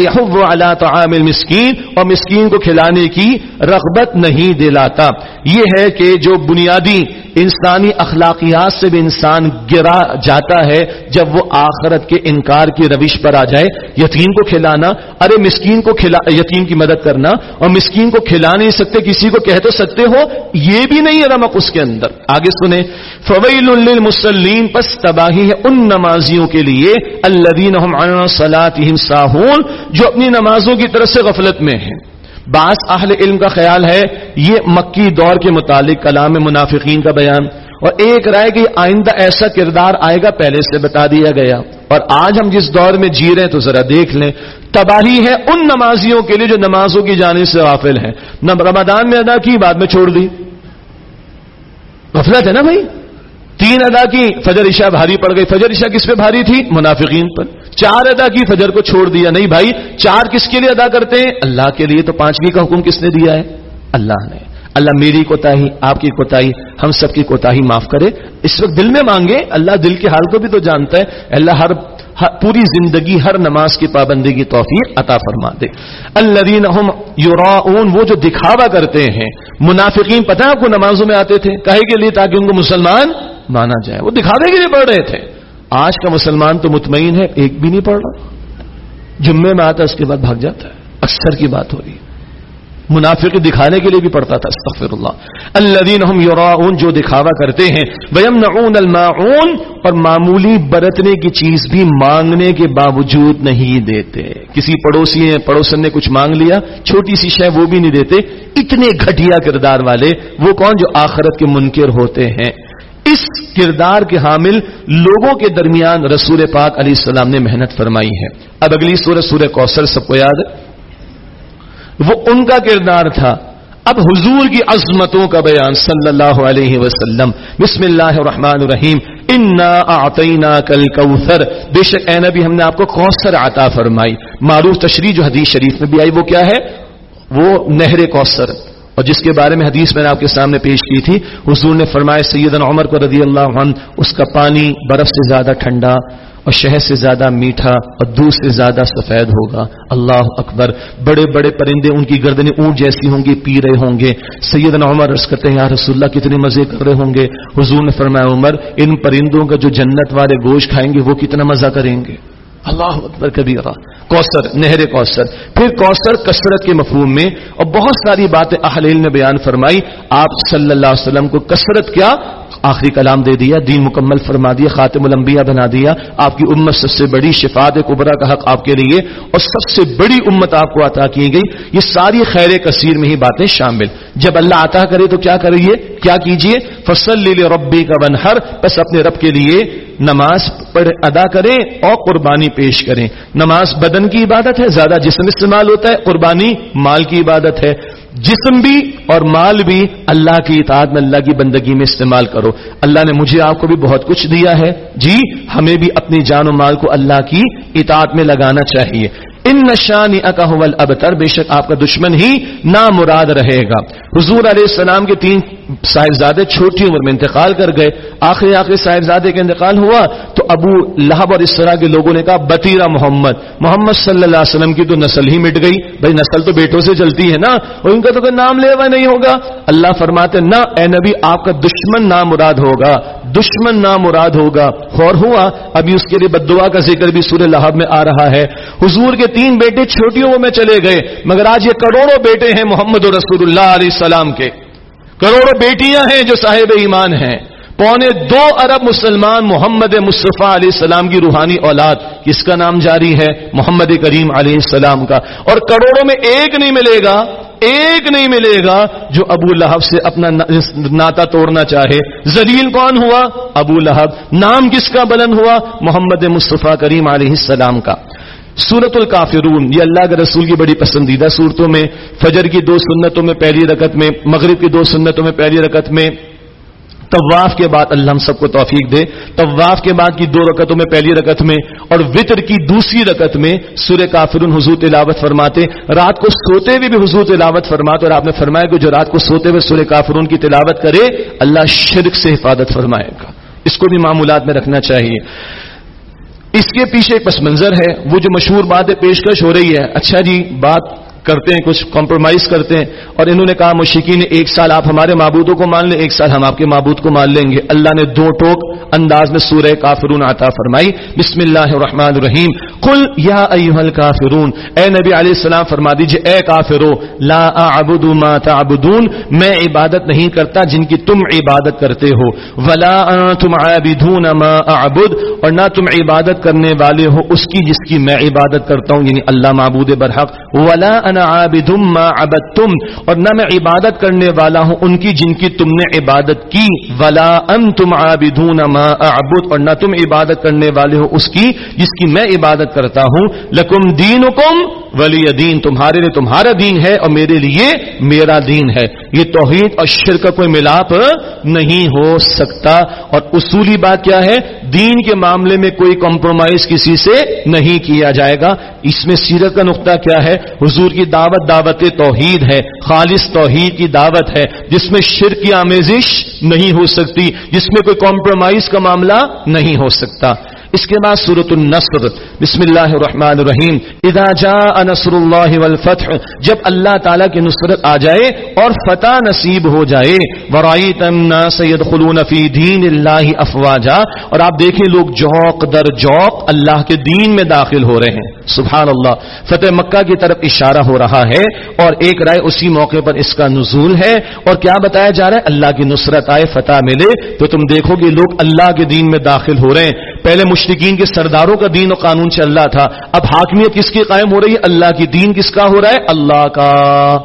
اللہ تعام مسکین اور مسکین کو کھلانے کی رغبت نہیں دلاتا۔ یہ ہے کہ جو بنیادی انسانی اخلاقیات سے بھی انسان گرا جاتا ہے، جب وہ آخرت کے انکار کی روش پر آ جائے، یتیم کو کھلانا، ارے مسکین کو کھلا یتیم کی مدد کرنا، اور مسکین کو کھلا نہیں سکتے، کسی کو کہہ تو سکتے ہو، یہ بھی نہیں ہے رمک اس کے اندر۔ آگے سنیں۔ فویل المسلیم پس تباہی ہے ان نمازیوں کے لیے اللہ سلاطین ساہون جو اپنی نمازوں کی طرف سے غفلت میں ہیں۔ بعض اہل علم کا خیال ہے، یہ مکی دور کے متعلق کلام منافقین کا بیان۔ اور ایک رائے کہ آئندہ ایسا کردار آئے گا، پہلے سے بتا دیا گیا۔ اور آج ہم جس دور میں جی رہے ہیں، تو ذرا دیکھ لیں۔ تباہی ہے ان نمازیوں کے لیے جو نمازوں کی جانب سے غافل ہیں۔ نہ رمضان میں ادا کی، بعد میں چھوڑ دی۔ غفلت ہے نا بھائی؟ تین ادا کی فجر عشاء بھاری پڑ گئی۔ فجر عشاء کس پہ بھاری تھی؟ منافقین پر۔ چار ادا کی فجر کو چھوڑ دیا۔ نہیں بھائی، چار کس کے لیے ادا کرتے ہیں؟ اللہ کے لیے تو پانچویں کا حکم کس نے دیا ہے؟ اللہ نے۔ اللہ میری کوتا آپ کی کوتا ہم سب کی کوتا معاف کرے۔ اس وقت دل میں مانگے، اللہ دل کے حال کو بھی تو جانتا ہے۔ اللہ ہر پوری زندگی ہر نماز کی پابندی کی توفیق عطا فرما دے۔ اللہ وہ جو دکھاوا کرتے ہیں، منافقین پتہ آپ کو نمازوں میں آتے تھے؟ کہے کے لیے تاکہ ان کو مسلمان مانا جائے۔ وہ دکھاوے کے لیے پڑھ رہے تھے۔ آج کا مسلمان تو مطمئن ہے، ایک بھی نہیں پڑھ رہا۔ جمعے میں آتا ہے اس کے بعد بھاگ جاتا ہے۔ اکثر کی بات ہو رہی ہے۔ منافق دکھانے کے لیے بھی پڑتا تھا استغفر اللہ الذين يراؤون جو دکھاوا کرتے ہیں۔ ويمنعون الماعون، اور معمولی برتنے کی چیز بھی مانگنے کے باوجود نہیں دیتے۔ کسی پڑوسی نے، پڑوسن نے کچھ مانگ لیا، چھوٹی سی شے وہ بھی نہیں دیتے۔ اتنے گھٹیا کردار والے وہ کون جو آخرت کے منکر ہوتے ہیں؟ اس کردار کے حامل لوگوں کے درمیان رسول پاک علیہ السلام نے محنت فرمائی ہے۔ اب اگلی سورہ سورہ کوثر، سب کو یاد ہے؟ وہ ان کا کردار تھا۔ اب حضور کی عظمتوں کا بیان صلی اللہ علیہ وسلم۔ بسم اللہ الرحمن الرحیم۔ انا آتینا کل کوثر بے شک اے نبی، ہم نے آپ کو کوثر عطا فرمائی۔ معروف تشریح جو حدیث شریف میں بھی آئی، وہ کیا ہے؟ وہ نہر کوثر۔ اور جس کے بارے میں حدیث میں نے آپ کے سامنے پیش کی تھی، حضور نے فرمایا، سیدنا عمر کو رضی اللہ عنہ، اس کا پانی برف سے زیادہ ٹھنڈا۔ اور شہد سے زیادہ میٹھا اور دودھ سے زیادہ سفید ہوگا۔ اللہ اکبر۔ بڑے بڑے پرندے ان کی گردنیں اونٹ جیسی ہوں گی، پی رہے ہوں گے۔ سیدنا عمر عرض کرتے ہیں، یا رسول اللہ، کتنے مزے کر رہے ہوں گے؟ حضور نے فرمایا، عمر، ان پرندوں کا جو جنت والے گوشت کھائیں گے، وہ کتنا مزہ کریں گے؟ اللہ اکبر کبھی کوثر، نہر کوثر۔ پھر کوثر کثرت کے مفہوم میں اور بہت ساری باتیں اہل نے بیان فرمائی۔ آپ صلی اللہ علیہ وسلم کو کثرت کیا؟ آخری کلام دے دیا، دین مکمل فرما دیا، خاتم الانبیاء بنا دیا۔ آپ کی امت سب سے بڑی شفاعت کبرا کا حق آپ کے لیے اور سب سے بڑی امت آپ کو عطا کی گئی۔ یہ ساری خیر کثیر میں ہی باتیں شامل۔ جب اللہ عطا کرے تو کیا کریے کیا کیجیے؟ فصل ربی کا بنہر بس اپنے رب کے لیے نماز پڑھ ادا کریں اور قربانی پیش کریں۔ نماز بدن کی عبادت ہے، زیادہ جسم استعمال ہوتا ہے، قربانی مال کی عبادت ہے۔ جسم بھی اور مال بھی اللہ کی اطاعت میں، اللہ کی بندگی میں استعمال کرو۔ اللہ نے مجھے آپ کو بھی بہت کچھ دیا ہے۔ جی ہمیں بھی اپنی جان و مال کو اللہ کی اطاعت میں لگانا چاہیے۔ ان نشانی اکول ابتر بے شک آپ کا دشمن ہی نامراد رہے گا۔ حضور علیہ السلام کے تین صاحبزادے چھوٹی عمر میں انتقال کر گئے۔ آخری آخری صاحبزادے کا انتقال ہوا تو ابو لہب اور اس طرح کے لوگوں نے کہا بتیرا محمد۔ محمد صلی اللہ علیہ وسلم کی تو نسل ہی مٹ گئی۔ بھائی نسل تو بیٹوں سے چلتی ہے نا، اور ان کا تو کوئی نام لے ہوا نہیں ہوگا۔ اللہ فرماتے نہ اے نبی، آپ کا دشمن نام مراد ہوگا۔ دشمن نام مراد ہوگا۔ اور ہوا، ابھی اس کے لیے بدعا کا ذکر بھی سورہ لہب میں آ رہا ہے۔ حضور کے تین بیٹے چھوٹیوں میں چلے گئے، مگر آج یہ کروڑوں بیٹے ہیں محمد رسول اللہ علیہ السلام کے۔ کروڑوں بیٹیاں ہیں جو صاحب ایمان ہیں۔ پونے دو ارب مسلمان محمد مصطفیٰ علیہ السلام کی روحانی اولاد، کس کا نام جاری ہے؟ محمد کریم علیہ السلام کا۔ اور کروڑوں میں ایک نہیں ملے گا، ایک نہیں ملے گا جو ابو لہب سے اپنا ناتا توڑنا چاہے۔ زلیل کون ہوا؟ ابو لہب۔ نام کس کا بلند ہوا؟ محمد مصطفیٰ کریم علیہ السلام کا۔ سورت الکافرون یہ اللہ کے رسول کی بڑی پسندیدہ صورتوں میں، فجر کی دو سنتوں میں، پہلی رکت میں، مغرب کی دو سنتوں میں، پہلی رکت میں، طواف کے بعد اللہ ہم سب کو توفیق دے۔ طواف کے بعد کی دو رکتوں میں، پہلی رکت میں، اور وطر کی دوسری رکت میں سور کافرون حضور تلاوت فرماتے رات کو سوتے ہوئے بھی حضور تلاوت فرماتے اور آپ نے فرمایا کہ جو رات کو سوتے ہوئے سور کافرون کی تلاوت کرے، اللہ شرک سے حفاظت فرمائے گا۔ اس کو بھی معمولات میں رکھنا چاہیے۔ اس کے پیچھے ایک پس منظر ہے، وہ جو مشہور بات ہے پیشکش ہو رہی ہے۔ اچھا جی بات کرتے ہیں، کچھ کمپرومائز کرتے ہیں۔ اور انہوں نے کہا مشکی نے ایک سال آپ ہمارے معبودوں کو مان لیں، ایک سال ہم آپ کے معبود کو مان لیں گے۔ اللہ نے دو ٹوک انداز میں سورہ کافرون عطا فرمائی۔ بسم اللہ الرحمن الرحیم۔ کل یا الکافرون، اے نبی علیہ السلام، فرما دیجیے، اے کافرو، لا اعبد ما تعبدون۔ میں عبادت نہیں کرتا جن کی تم عبادت کرتے ہو۔ ولا انتم عابدون ما اعبد۔ اور نہ تم عبادت کرنے والے ہو اس کی جس کی میں عبادت کرتا ہوں یعنی اللہ معبود برحق۔ ولا انا عابدم ما عبدتم، اور نہ میں عبادت کرنے والا ہوں ان کی جن کی تم نے عبادت کی۔ ولا انتم عابدون ما اعبد اور نہ تم عبادت کرنے والے ہو اس کی جس کی میں عبادت کرتا ہوں۔ لکم دینکم ولی دین تمہارے لیے تمہارا دین ہے اور میرے لیے میرا دین ہے۔ یہ توحید اور شرک کا کوئی ملاپ نہیں ہو سکتا۔ اور اصولی بات کیا ہے؟ دین کے معاملے میں کوئی کمپرومائز کسی سے نہیں کیا جائے گا۔ اس میں سیرت کا نقطہ کیا ہے؟ حضور کی دعوت دعوت توحید ہے، خالص توحید کی دعوت ہے، جس میں شرک کی آمیزش نہیں ہو سکتی، جس میں کوئی کمپرومائز کا معاملہ نہیں ہو سکتا۔ اس کے بعد سورت النصر، بسم اللہ الرحمن الرحیم، اذا جاء نصر اللہ والفتح، جب اللہ تعالیٰ کی نصرت آ جائے اور فتح نصیب ہو جائے ورائیت الناس يدخلون فی دین اللہ افواجا اور آپ دیکھیں لوگ جوق در جوق اللہ کے دین میں داخل ہو رہے ہیں۔ سبحان اللہ، فتح مکہ کی طرف اشارہ ہو رہا ہے اور ایک رائے اسی موقع پر اس کا نزول ہے۔ اور کیا بتایا جا رہا ہے؟ اللہ کی نصرت آئے، فتح ملے، تو تم دیکھو گے لوگ اللہ کے دین میں داخل ہو رہے ہیں۔ پہلے مشرقین کے سرداروں کا دین و قانون چل رہا تھا، اب حاکمیت کس کی قائم ہو رہی ہے؟ اللہ کی دین کس کا ہو رہا ہے؟ اللہ کا۔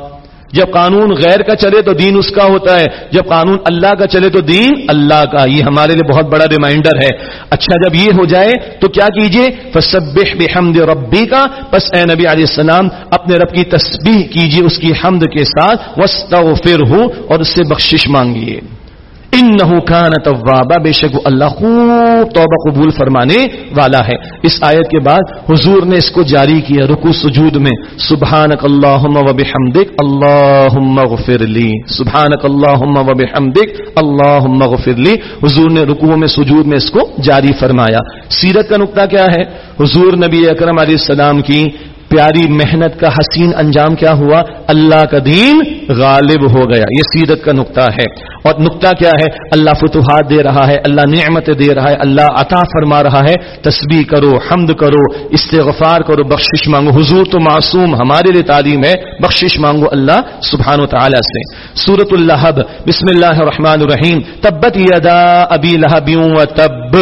جب قانون غیر کا چلے تو دین اس کا ہوتا ہے، جب قانون اللہ کا چلے تو دین اللہ کا۔ یہ ہمارے لیے بہت بڑا ریمائنڈر ہے۔ اچھا جب یہ ہو جائے تو کیا کیجیے؟ فسبح بحمد ربی کا بس اے نبی علیہ السلام، اپنے رب کی تسبیح کیجیے، اس کی حمد کے ساتھ۔ وسطر ہوں اور اس سے بخشش مانگیے۔ ان نہ طوابا بے شک اللہ خوب توبہ قبول فرمانے والا ہے۔ اس آیت کے بعد حضور نے اس کو جاری کیا رکو سجود میں۔ سبحان اللہ اللہ غفر لی۔ سبحان اللہ اللہ غفر لی۔ حضور نے رکو میں سجود میں اس کو جاری فرمایا۔ سیرت کا نقطہ کیا ہے؟ حضور نبی اکرم علیہ السلام کی پیاری محنت کا حسین انجام کیا ہوا؟ اللہ کا دین غالب ہو گیا، یہ سیرت کا نقطہ ہے۔ اور نقطہ کیا ہے؟ اللہ فتوحات دے رہا ہے، اللہ نعمت دے رہا ہے، اللہ عطا فرما رہا ہے۔ تسبیح کرو، حمد کرو، استغفار کرو، بخشش مانگو۔ حضور تو معصوم، ہمارے لیے تعلیم ہے، بخشش مانگو اللہ سبحان و تعالی سے۔ سورت الحب بسم اللہ الرحمن الرحیم۔ تبت یدا ابی لہبیوں و تب۔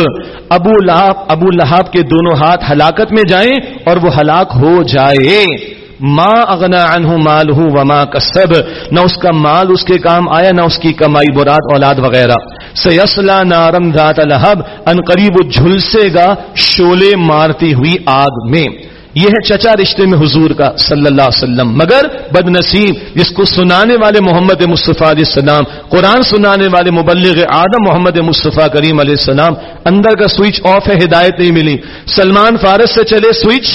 ابو لہب ابو لہب کے دونوں ہاتھ ہلاکت میں جائیں اور وہ ہلاک ہو جائے۔ ماں اغنا عنہ مال ہوں وما کسب نہ اس کا مال اس کے کام آیا، نہ اس کی کمائی برات، اولاد وغیرہ۔ سیسلا نارم ذات لہب ان قریب جھلسے گا شولے مارتی ہوئی آگ میں۔ یہ ہے چچا رشتے میں حضور کا صلی اللہ علیہ وسلم۔ مگر بد نصیب جس کو سنانے والے محمد مصطفیٰ علیہ السلام، قرآن سنانے والے مبلغ آدم محمد مصطفیٰ کریم علیہ السلام، اندر کا سوئچ آف ہے، ہدایت نہیں ملی۔ سلمان فارس سے چلے، سوئچ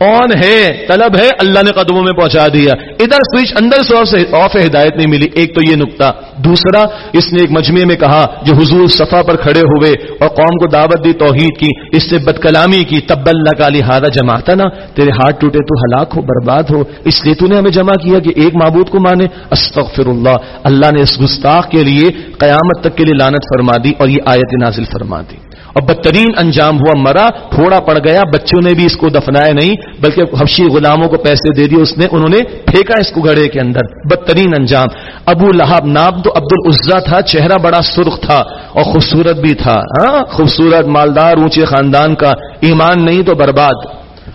آن ہے؟ طلب ہے، اللہ نے قدموں میں پہنچا دیا۔ ادھر سوئچ اندر سے آف ہدایت نہیں ملی۔ ایک تو یہ نقطہ۔ دوسرا، اس نے ایک مجمع میں کہا جو حضور صفا پر کھڑے ہوئے اور قوم کو دعوت دی، توحید کی، اس سے بد کلامی کی۔ تب اللہ کا لہٰذا جماتا نا، تیرے ہاتھ ٹوٹے تو ہلاک ہو، برباد ہو۔ اس لیے تو نے ہمیں جمع کیا کہ ایک معبود کو مانے۔ استغفر اللہ اللہ نے اس گستاخ کے لیے قیامت تک کے لیے لانت فرما دی اور یہ آیت نازل فرما دی۔ اور بدترین انجام ہوا، مرا، پھوڑا پڑ گیا، بچوں نے بھی اس کو دفنایا نہیں، بلکہ حفشی غلاموں کو پیسے دے دیے، اس نے، انہوں نے پھینکا اس کو گڑے کے اندر، بدترین انجام۔ ابو لہب نام تو عبد العزا تھا، چہرہ بڑا سرخ تھا اور خوبصورت بھی تھا ہاں خوبصورت مالدار، اونچے خاندان کا، ایمان نہیں تو برباد۔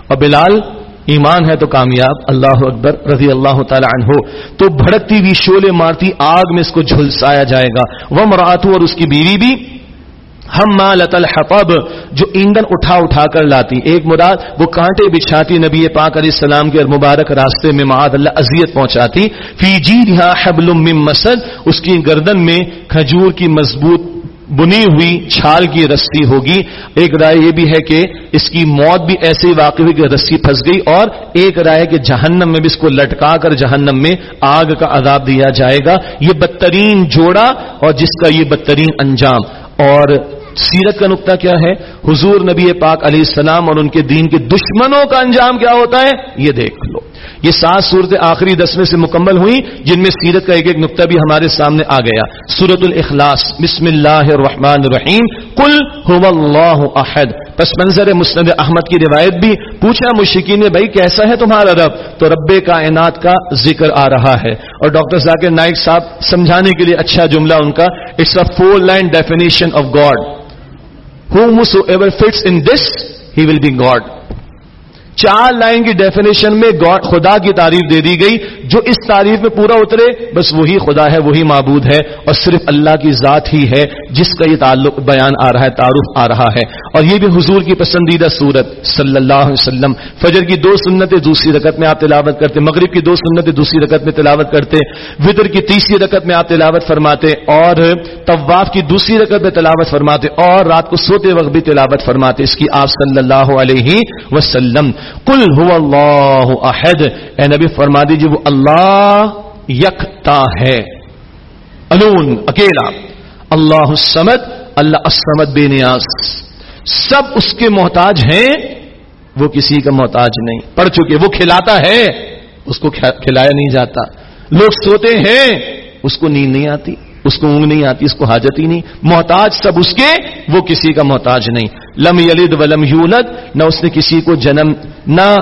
اور بلال، ایمان ہے تو کامیاب، اللہ اکبر، رضی اللہ تعالی عنہ۔ تو بھڑکتی ہوئی شولے مارتی، آگ میں اس کو جھلسایا جائے گا۔ وہ مراتو اور اس کی بیوی بھی ہم مالت الحطب، جو ایندھن اٹھا اٹھا کر لاتی۔ ایک مراد، وہ کانٹے بچھاتی نبی پاک علیہ السلام کے مبارک راستے میں معاد اللہ اذیت پہنچاتی۔ فی جی حبل من مسد، اس کی گردن میں کھجور کی مضبوط بنی ہوئی چھال کی رسی ہوگی۔ ایک رائے یہ بھی ہے کہ اس کی موت بھی ایسے واقع ہوئی کہ رسی پھنس گئی اور ایک رائے کہ جہنم میں بھی اس کو لٹکا کر جہنم میں آگ کا عذاب دیا جائے گا۔ یہ بدترین جوڑا اور جس کا یہ بدترین انجام۔ اور سیرت کا نقطہ کیا ہے؟ حضور نبی پاک علیہ السلام اور ان کے دین کے دشمنوں کا انجام کیا ہوتا ہے؟ یہ دیکھ لو۔ یہ سات صورتیں آخری دسویں سے مکمل ہوئی جن میں سیرت کا ایک ایک نقطہ بھی ہمارے سامنے آ گیا۔ سورت الاخلاص بسم اللہ الرحمن الرحیم۔ کل ہو اللہ احد۔ پس منظر مسند احمد کی روایت بھی پوچھا مشکین نے، بھائی، کیسا ہے تمہارا رب؟ تو رب کائنات کا ذکر آ رہا ہے۔ اور ڈاکٹر ذاکر نائک صاحب، سمجھانے کے لیے اچھا جملہ ان کا it's a four line definition of God whomsoever fits in this he will be god چار لائن کی ڈیفینیشن میں خدا کی تعریف دے دی گئی، جو اس تعریف میں پورا اترے، بس وہی خدا ہے، وہی معبود ہے، اور صرف اللہ کی ذات ہی ہے، جس کا یہ تعلق بیان آ رہا ہے، تعارف آ رہا ہے۔ اور یہ بھی حضور کی پسندیدہ صورت، صلی اللہ علیہ وسلم۔ فجر کی دو سنتیں دوسری رکعت میں آپ تلاوت کرتے، مغرب کی دو سنتیں دوسری رکعت میں تلاوت کرتے، وطر کی تیسری رکعت میں آپ تلاوت فرماتے، اور طواف کی دوسری رکعت میں تلاوت فرماتے، اور رات کو سوتے وقت بھی تلاوت فرماتے، اس کی آپ صلی اللہ علیہ وسلم۔ کل ہو اللہ احد۔ اے نبی فرما دیجیے وہ اللہ یکتا ہے۔ الون اکیلا۔ اللہ السمد اللہ السمد بے نیاز۔ سب اس کے محتاج ہیں، وہ کسی کا محتاج نہیں۔ پڑھ چکے وہ کھلاتا ہے، اس کو کھلایا نہیں جاتا۔ لوگ سوتے ہیں، اس کو نیند نہیں آتی۔ اس کو اونگ نہیں آتی، اس کو حاجت ہی نہیں۔ محتاج سب اس کے، وہ کسی کا محتاج نہیں۔ لم یلد ولم یولد، نہ اس نے کسی کو جنم، نہ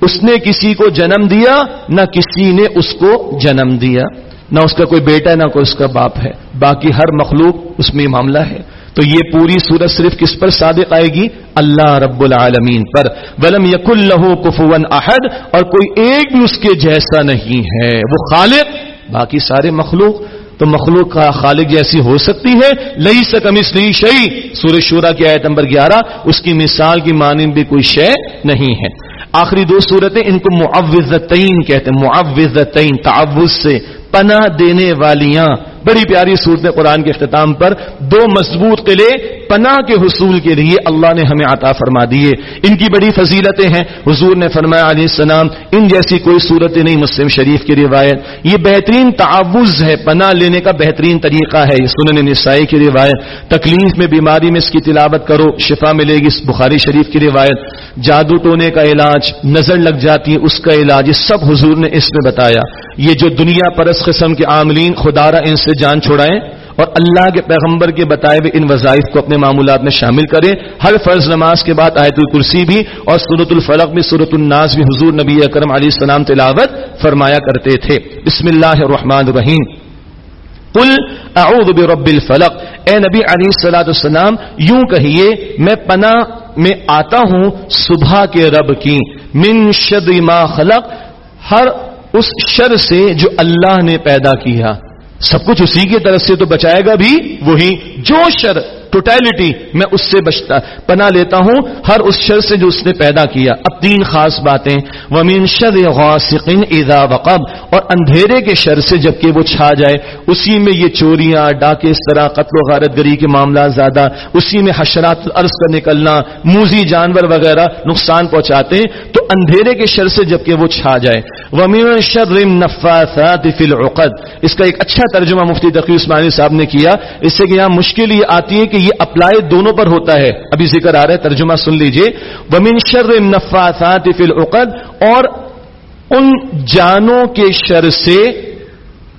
اس نے کسی کو جنم دیا، نہ کسی نے اس کو جنم دیا۔ نہ اس کا کوئی بیٹا، نہ کوئی اس کا باپ ہے۔ باقی ہر مخلوق اس میں معاملہ ہے۔ تو یہ پوری صورت صرف کس پر صادق آئے گی؟ اللہ رب العالمین پر۔ ولم یق اللہ کفون احد، اور کوئی ایک بھی اس کے جیسا نہیں ہے۔ وہ خالق، باقی سارے مخلوق تو مخلوق کا خالق جیسی ہو سکتی ہے۔ لئی سکم اس لی شعی سورج شورا کی آیت نمبر گیارہ، اس کی مثال کی مانند بھی کوئی شے نہیں ہے۔ آخری دو صورتیں ان کو معوزتین کہتے ہیں معوزتین تعوض سے پناہ دینے والیاں۔ بڑی پیاری صورت قرآن کے اختتام پر دو مضبوط قلعے پناہ کے حصول کے لیے اللہ نے ہمیں عطا فرما دیے۔ ان کی بڑی فضیلتیں ہیں۔ حضور نے فرمایا علیہ السلام، ان جیسی کوئی صورت نہیں مسلم شریف کی روایت۔ یہ بہترین تعوض ہے، پناہ لینے کا بہترین طریقہ ہے۔ یہ سنن نسائی کی روایت۔ تکلیف میں، بیماری میں اس کی تلاوت کرو، شفا ملے گی اس بخاری شریف کی روایت۔ جادو ٹونے کا علاج، نظر لگ جاتی ہے اس کا علاج۔ یہ سب حضور نے اس میں بتایا۔ یہ جو دنیا پرس قسم کے عاملین خدارہ ان سے جان چھوڑائیں اور اللہ کے پیغمبر کے بتائے ہوئے ان وظائف کو اپنے معمولات میں شامل کریں۔ ہر فرض نماز کے بعد آیت الکرسی بھی اور سورت الفلق بھی سورت الناس بھی حضور نبی اکرم علیہ السلام تلاوت فرمایا کرتے تھے۔ بسم اللہ الرحمن الرحیم۔ قل اعوذ برب الفلق۔ اے نبی علیہ السلاۃ السلام یوں کہیے، میں پناہ میں آتا ہوں صبح کے رب کی۔ من شد ما خلق، ہر اس شر سے جو اللہ نے پیدا کیا۔ سب کچھ اسی کی طرف سے تو بچائے گا بھی وہی جو شر ٹوٹیلٹی میں اس سے بچتا پناہ لیتا ہوں، ہر اس شر سے جو اس نے پیدا کیا۔ اب تین خاص باتیں۔ ومین شر غاسقین اذا وقب۔ اور اندھیرے کے شر سے جبکہ وہ چھا جائے، اسی میں یہ چوریاں، ڈاکے اس طرح قتل و غارت گری کے معاملات زیادہ۔ اسی میں حشرات، عرض کا نکلنا، موزی، جانور وغیرہ نقصان پہنچاتے ہیں، تو اندھیرے کے شر سے جبکہ وہ چھا جائے۔ ومین شر نفاثات فی العقد۔ اس کا ایک اچھا ترجمہ مفتی تقی عثمانی صاحب نے کیا۔ اس سے کہ یہاں مشکل یہ آتی ہے کہ یہ اپلائی دونوں پر ہوتا ہے۔ ابھی ذکر آ رہا ہے، ترجمہ سن لیجیے۔ ومن شر النفاثات فی العقد، اور ان جانوں کے شر سے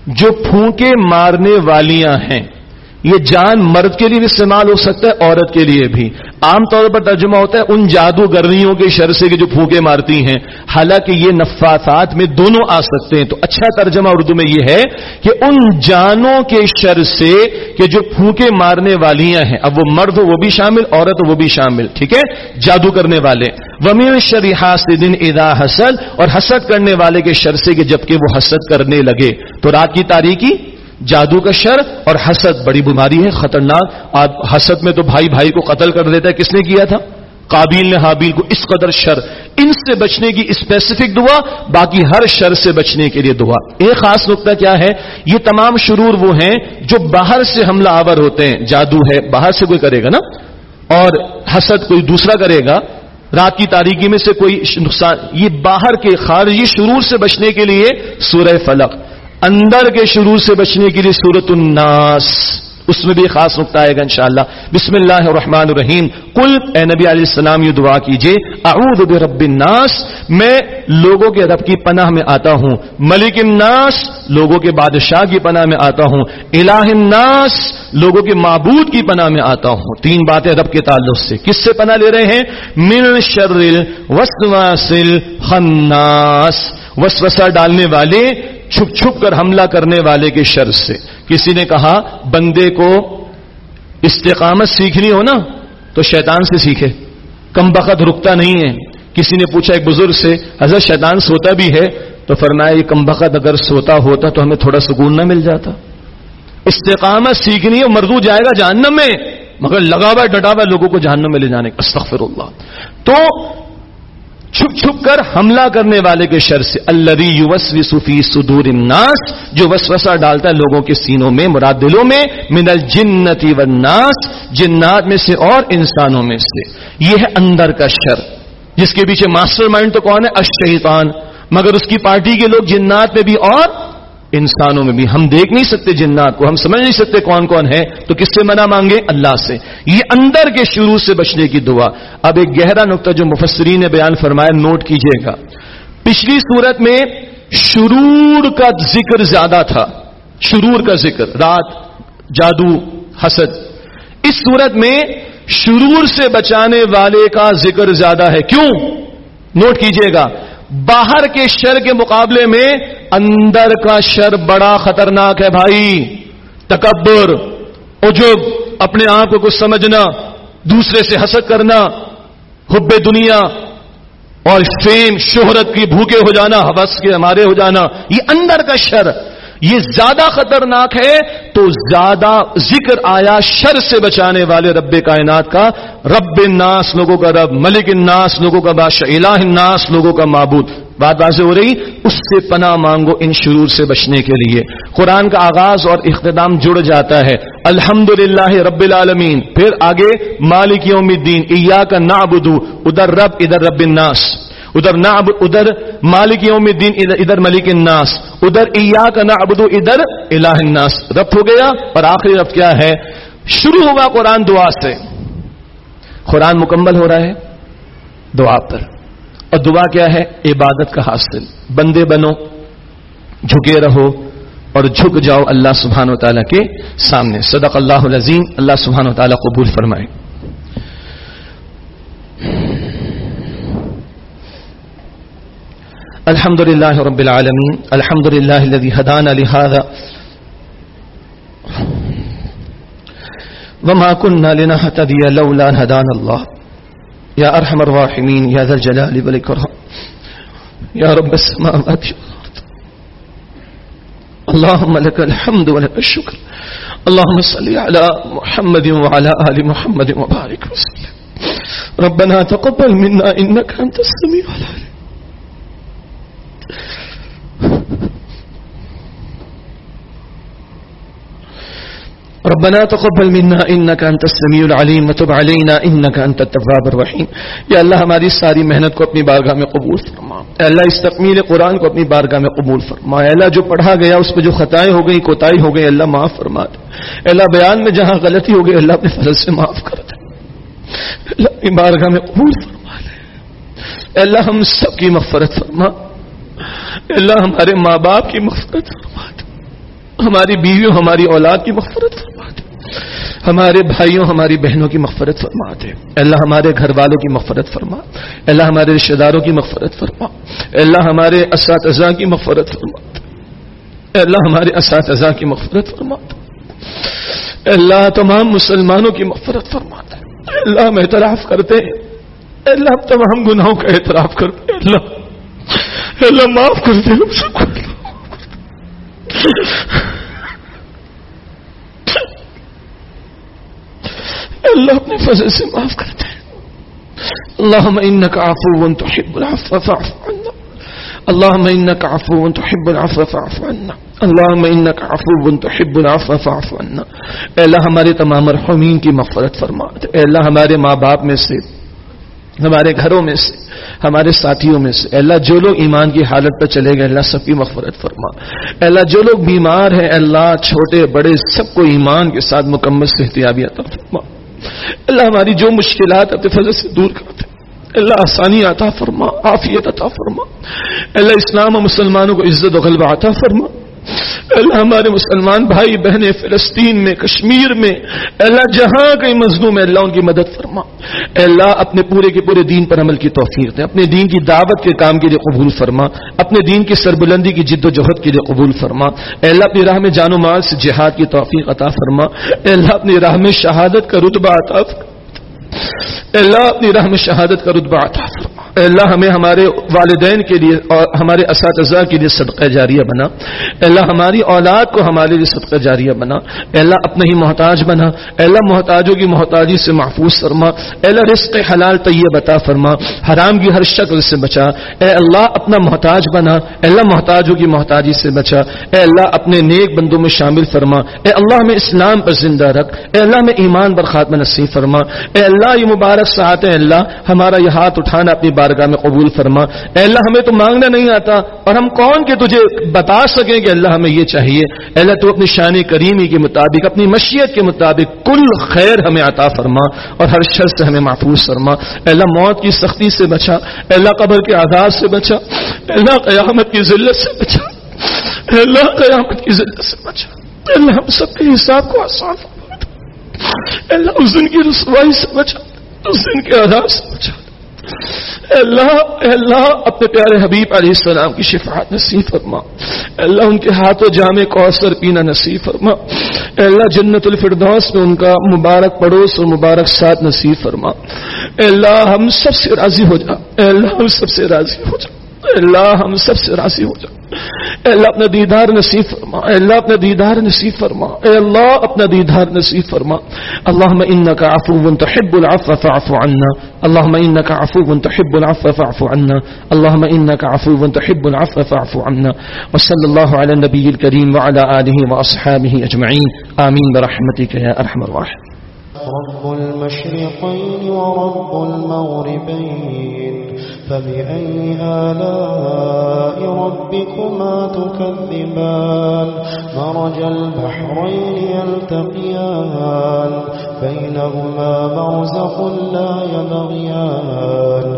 جو پھونکے مارنے والیاں ہیں۔ یہ جان مرد کے لیے بھی استعمال ہو سکتا ہے، عورت کے لیے بھی۔ عام طور پر ترجمہ ہوتا ہے، ان جادوگرنیوں کے شر سے جو پھونکے مارتی ہیں۔ حالانکہ یہ نفاثات میں دونوں آ سکتے ہیں۔ تو اچھا ترجمہ اردو میں یہ ہے کہ ان جانوں کے شر سے کہ جو پھونکے مارنے والیاں ہیں۔ اب وہ مرد ہو، وہ بھی شامل، عورت ہو، وہ بھی شامل۔ ٹھیک ہے؟ جادو کرنے والے۔ ومین شری حاسدن ادا حسد۔ اور حسد کرنے والے کے شر سے کہ جبکہ وہ حسد کرنے لگے۔ تو رات کی تاریخی جادو کا شر اور حسد، بڑی بیماری ہے، خطرناک۔ آپ حسد میں تو بھائی بھائی کو قتل کر دیتا ہے، کس نے کیا تھا؟ قابل نے حابیل کو اس قدر شر، ان سے بچنے کی اسپیسیفک دعا، باقی ہر شر سے بچنے کے لیے دعا۔ ایک خاص نقطہ کیا ہے؟ یہ تمام شرور وہ ہیں جو باہر سے حملہ آور ہوتے ہیں۔ جادو ہے، باہر سے کوئی کرے گا نا؟ اور حسد کوئی دوسرا کرے گا؟ رات کی تاریخی میں سے کوئی نقصان، یہ باہر کے خارجی شرور سے بچنے کے لیے سورہ فلق۔ اندر کے شروع سے بچنے کے لیے سورت الناس. اس میں بھی خاص نقطہ آئے گا انشاءاللہ. بسم اللہ الرحمن الرحیم. کل اے نبی علیہ السلام، یہ دعا کیجیے. اعوذ برب الناس. میں لوگوں کے رب کی پناہ میں آتا ہوں. ملک الناس، لوگوں کے بادشاہ کی پناہ میں آتا ہوں. الہ الناس، لوگوں کے معبود کی پناہ میں آتا ہوں. تین باتیں رب کے تعلق سے. کس سے پناہ لے رہے ہیں؟ من شر الوسواس الخناس. وسوسہ ڈالنے والے، چھپ چھپ کر حملہ کرنے والے کے شر سے۔ کسی نے کہا، بندے کو استقامت سیکھنی ہو نا، تو شیطان سے سیکھے۔ کم بخت رکتا نہیں ہے۔ کسی نے پوچھا ایک بزرگ سے، حضرت شیطان سوتا بھی ہے، تو فرمایا، یہ کم بخت اگر سوتا ہوتا تو ہمیں تھوڑا سکون نہ مل جاتا۔ استقامت سیکھنی ہے مردو جائے گا جہنم میں۔ مگر لگا ہوا ڈٹا ہوا لوگوں کو جہنم میں لے جانے کا۔ استغفر اللہ۔ تو چھپ چھپ کر حملہ کرنے والے کے شر سے اللہ صفی سدور الناس، جو وسوسہ ڈالتا ہے لوگوں کے سینوں میں، مراد دلوں میں، من الجنتی والناس، جنات میں سے اور انسانوں میں سے۔ یہ ہے اندر کا شر۔ جس کے پیچھے ماسٹر مائنڈ تو کون ہے؟ الشیطان۔ مگر اس کی پارٹی کے لوگ جنات میں بھی اور انسانوں میں بھی ہم دیکھ نہیں سکتے جنات کو، ہم سمجھ نہیں سکتے کون کون ہے، تو کس سے منع مانگے؟ اللہ سے۔ یہ اندر کے شروع سے بچنے کی دعا۔ اب ایک گہرا نقطہ جو مفسرین نے بیان فرمایا، نوٹ کیجیے گا۔ پچھلی صورت میں شرور کا ذکر زیادہ تھا۔ شرور کا ذکر، رات، جادو، حسد۔ اس صورت میں شرور سے بچانے والے کا ذکر زیادہ ہے۔ کیوں؟ نوٹ کیجیے گا۔ باہر کے شر کے مقابلے میں اندر کا شر بڑا خطرناک ہے بھائی۔ تکبر، عجب، اپنے آپ کو کچھ سمجھنا، دوسرے سے حسد کرنا، حب دنیا اور فیم، شہرت کی بھوکے ہو جانا، حوث کے ہمارے ہو جانا، یہ اندر کا شر۔ یہ زیادہ خطرناک ہے تو زیادہ ذکر آیا شر سے بچانے والے رب کائنات کا۔ رب الناس، لوگوں کا رب، ملک الناس، لوگوں کا بادشاہ، الہ الناس، لوگوں کا معبود۔ بات واضح ہو رہی؟ اس سے پناہ مانگو ان شرور سے بچنے کے لیے۔ قرآن کا آغاز اور اختتام جڑ جاتا ہے۔ الحمد رب العالمین۔ پھر آگے مالک یوم الدین ایا کا نابدو ادھر رب ادھر رب الناس۔ ادھر نہ ادھر مالک یوم الدین، ادھر ملک الناس، ادھر ایا کا نہ ابدو ادھر الہ الناس۔ رب ہو گیا اور آخری رب کیا ہے؟ شروع ہوا قرآن دعا سے۔ قرآن مکمل ہو رہا ہے دعا پر۔ اور دعا کیا ہے؟ عبادت کا حاصل۔ بندے بنو، جھکے رہو اور جھک جاؤ اللہ سبحانہ و تعالیٰ کے سامنے۔ صدق اللہ العظیم۔ اللہ سبحانہ و تعالیٰ قبول فرمائے۔ الحمد لله رب العالمين. الحمد لله الذي هدانا لهذا. وما كنا لنهتدي لولا ان هدانا الله. يا ارحم الراحمين، يا ذا الجلال والاكرام يا رب السماوات والارض اللهم لك الحمد ولك الشكر. اللهم صل على محمد وعلى ال محمد وبارك وسلم. ربنا تقبل منا انك انت السميع العليم. ربنا تقبل منا انك انت السميع العليم، وتب علينا انك انت التواب الرحيم. یا اللہ ہماری ساری محنت کو اپنی بارگاہ میں قبول فرما. اے اللہ، اس تکمیل قرآن کو اپنی بارگاہ میں قبول فرما. اے اللہ، جو پڑھا گیا، اس پہ جو خطائیں ہو گئی کوتاہی ہو گئی اللہ معاف فرما دے. اے اللہ، بیان میں جہاں غلطی ہو گئی اللہ اپنے فضل سے معاف کر دے. اللہ اپنی بارگاہ میں قبول فرما لے اے اللہ، ہم سب کی مغفرت فرما. اے اللہ، ہمارے ماں باپ کی مغفرت فرما دے. ہماری بیویوں، ہماری اولاد کی مغفرت فرما ہمارے بھائیوں، ہماری بہنوں کی مغفرت فرما دے اللہ، ہمارے گھر والوں کی مغفرت فرما۔ اللہ، ہمارے رشتے داروں کی مغفرت فرما۔ اللہ، ہمارے اساتذہ کی مغفرت فرما۔ اللہ، ہمارے اساتذہ کی مغفرت فرما۔ اللہ، تمام مسلمانوں کی مغفرت فرما۔ اللہ، ہم اعتراف کرتے اللہ، ہم تمام گناہوں کا اعتراف کرتے اللہ اللہ، معاف کرتے اللہ اپنے فضل سے معاف کرتے ہیں اللهم انك عفو تحب العفو فاعف عنا۔ اللهم انك عفو تحب العفو فاعف عنا۔ اللهم انك عفو تحب العفو فاعف عنا۔ اے اللہ ہمارے تمام مرحومین کی مغفرت فرما۔ اے اللہ ہمارے ماں باپ میں سے ہمارے گھروں میں سے، ہمارے ساتھیوں میں سے۔ اللہ، جو لوگ ایمان کی حالت پر چلے گئے، اللہ سب کی مغفرت فرما۔ اللہ، جو لوگ بیمار ہیں اللہ، چھوٹے، بڑے، سب کو ایمان کے ساتھ مکمل صحتیابی عطا فرما۔ اللہ، ہماری جو مشکلات اپنے فضل سے دور کرتے اللہ، آسانی عطا فرما، عافیت عطا فرما۔ اللہ، اسلام و مسلمانوں کو عزت و غلبہ عطا فرما۔ اللہ ہمارے مسلمان بھائی بہنیں فلسطین میں، کشمیر میں، اللہ جہاں کئی مظلوم ہے، اللہ ان کی مدد فرما۔ اللہ، اپنے پورے کے پورے دین پر عمل کی توفیق دے۔ اپنے دین کی دعوت کے کام کے لیے قبول فرما۔ اپنے دین کی سربلندی کی جد و جہد کے لیے قبول فرما۔ اللہ، اپنی راہ میں جان و مال سے جہاد کی توفیق عطا فرما۔ اللہ، اپنی راہ میں شہادت کا رتبہ عطا فرما۔ اللہ، اپنی راہ میں شہادت کا رتبہ عطا فرما۔ اے اللہ ہمیں ہمارے والدین کے لیے اور ہمارے اساتذہ کے لیے صدقہ جاریہ بنا اے اللہ ہماری اولاد کو ہمارے لیے صدقہ جاریہ بنا اے اللہ اپنے ہی محتاج بنا اے اللہ محتاجوں کی محتاجی سے محفوظ فرما اے اللہ رزق حلال طیب عطا فرما حرام کی ہر شکل سے بچا اے اللہ اپنا محتاج بنا اے اللہ محتاجوں کی محتاجی سے بچا اے اللہ اپنے نیک بندوں میں شامل فرما اے اللہ ہمیں اسلام پر زندہ رکھ اے اللہ ہمیں ایمان پر خاتمہ نصیب فرما اے اللہ یہ مبارک ساتھ اللہ ہمارا یہ ہاتھ اٹھانا اپنی بات بارگاہ میں قبول فرما۔ اے اللہ، ہمیں تو مانگنا نہیں آتا، اور ہم کون کے تجھے بتا سکیں کہ اللہ ہمیں یہ چاہیے؟ اے اللہ، تو اپنی شان کریمی کے مطابق، اپنی مشیت کے مطابق کل خیر ہمیں عطا فرما، اور ہر شر سے ہمیں محفوظ فرما۔ اے اللہ، موت کی سختی سے بچا، اے اللہ، قبر کے آزاد سے بچا، اے اللہ، قیامت کی ذلت سے بچا۔ اے اللہ، قیامت کی ذلت سے بچا۔ اے اللہ، ہم سب کے حساب کو آسان فرما اے اللہ، اس دن کی رسوائی سے بچا، اس دن کے آزاد سے بچا۔ اے اللہ اے اللہ، اپنے پیارے حبیب علیہ السلام کی شفاعت نصیب فرما۔ اے اللہ، ان کے ہاتھوں جامع کوثر پینا نصیب فرما۔ اے اللہ، جنت الفردوس میں ان کا مبارک پڑوس اور مبارک ساتھ نصیب فرما۔ اے اللہ، ہم سب سے راضی ہو جا۔ اے اللہ، ہم سب سے راضی ہو جا۔ اے اللہ، ہم سب سے راضی ہو جا۔ اے اللہ اپنا دیدار نصیب فرما، اے اللہ اپنا دیدار نصیب فرما، اے اللہ اپنا دیدار نصیب فرما۔ اللهم انك عفو تحب العفو فاعف عنا اللهم انك عفو تحب العفو فاعف عنا اللهم انك عفو تحب العفو فاعف عنا۔ وصلى الله على النبي الكريم وعلى اله واصحابه اجمعين امين برحمتك يا ارحم الراحمين رب المشرقين ورب المغربين فبأي آلاء ربكما تكذبان مرج البحرين يلتقيان بينهما برزخ لا يبغيان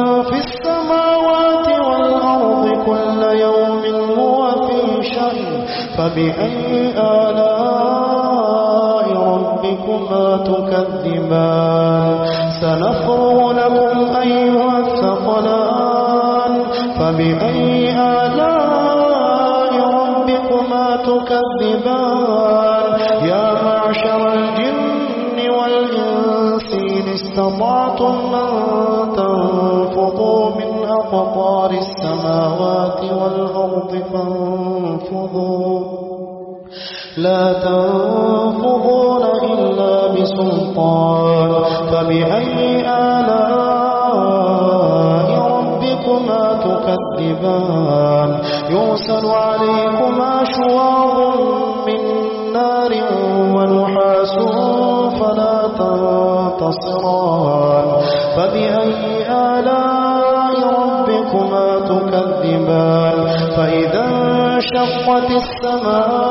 فبأي آلاء ربكما تكذبان سنفرغ لكم أيها الثقلان فبأي آلاء ربكما تكذبان يا معشر الجن والإنس إن استطعتم أن تنفضوا من أقطار السماوات والأرض فانفضوا لا تنفضون إلا بسلطان فبأي آلاء ربكما تكذبان؟ يرسل عليكما شواظ من نار ونحاس فلا تنتصران. فبأي آلاء ربكما تكذبان؟ فإذا انشقت السماء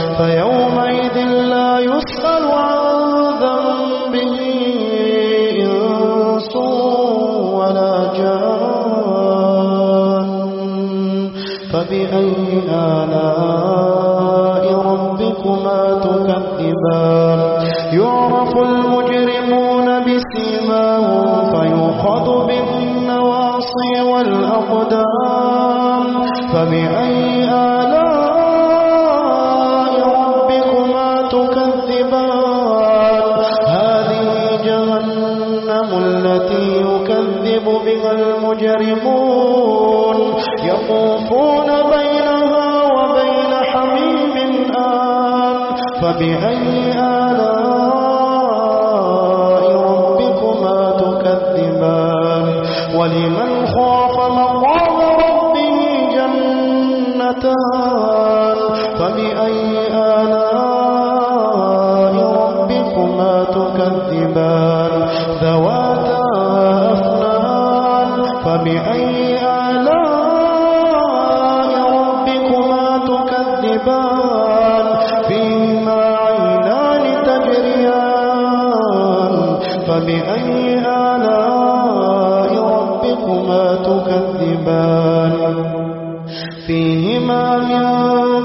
مجرمون يطوفون بينها وبين حميم آن. فبأي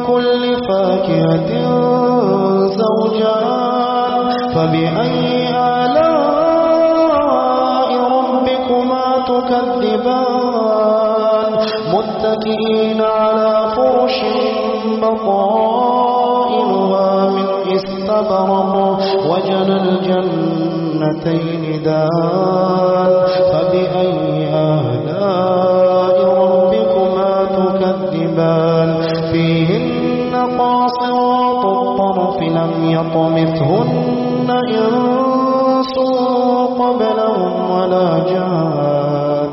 كل فاكهة زوجان فبأي آلاء ربكما تكذبان؟ متكئين على فرش بطائرها من استبرق، وجن الجنتين دان. فبأي آلاء لم يطمثهن إنس قبلهم ولا جان.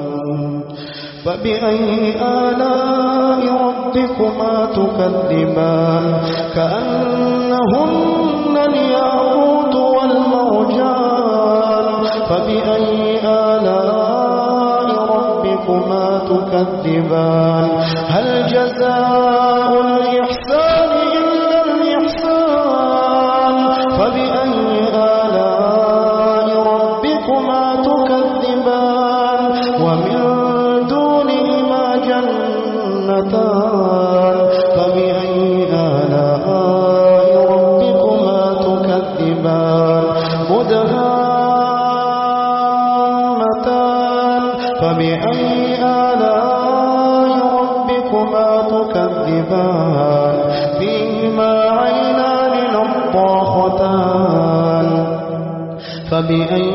فبأي آلاء ربكما تكذبان؟ كأنهن الياقوت والمرجان. فبأي آلاء ربكما تكذبان؟ هل جزاء أن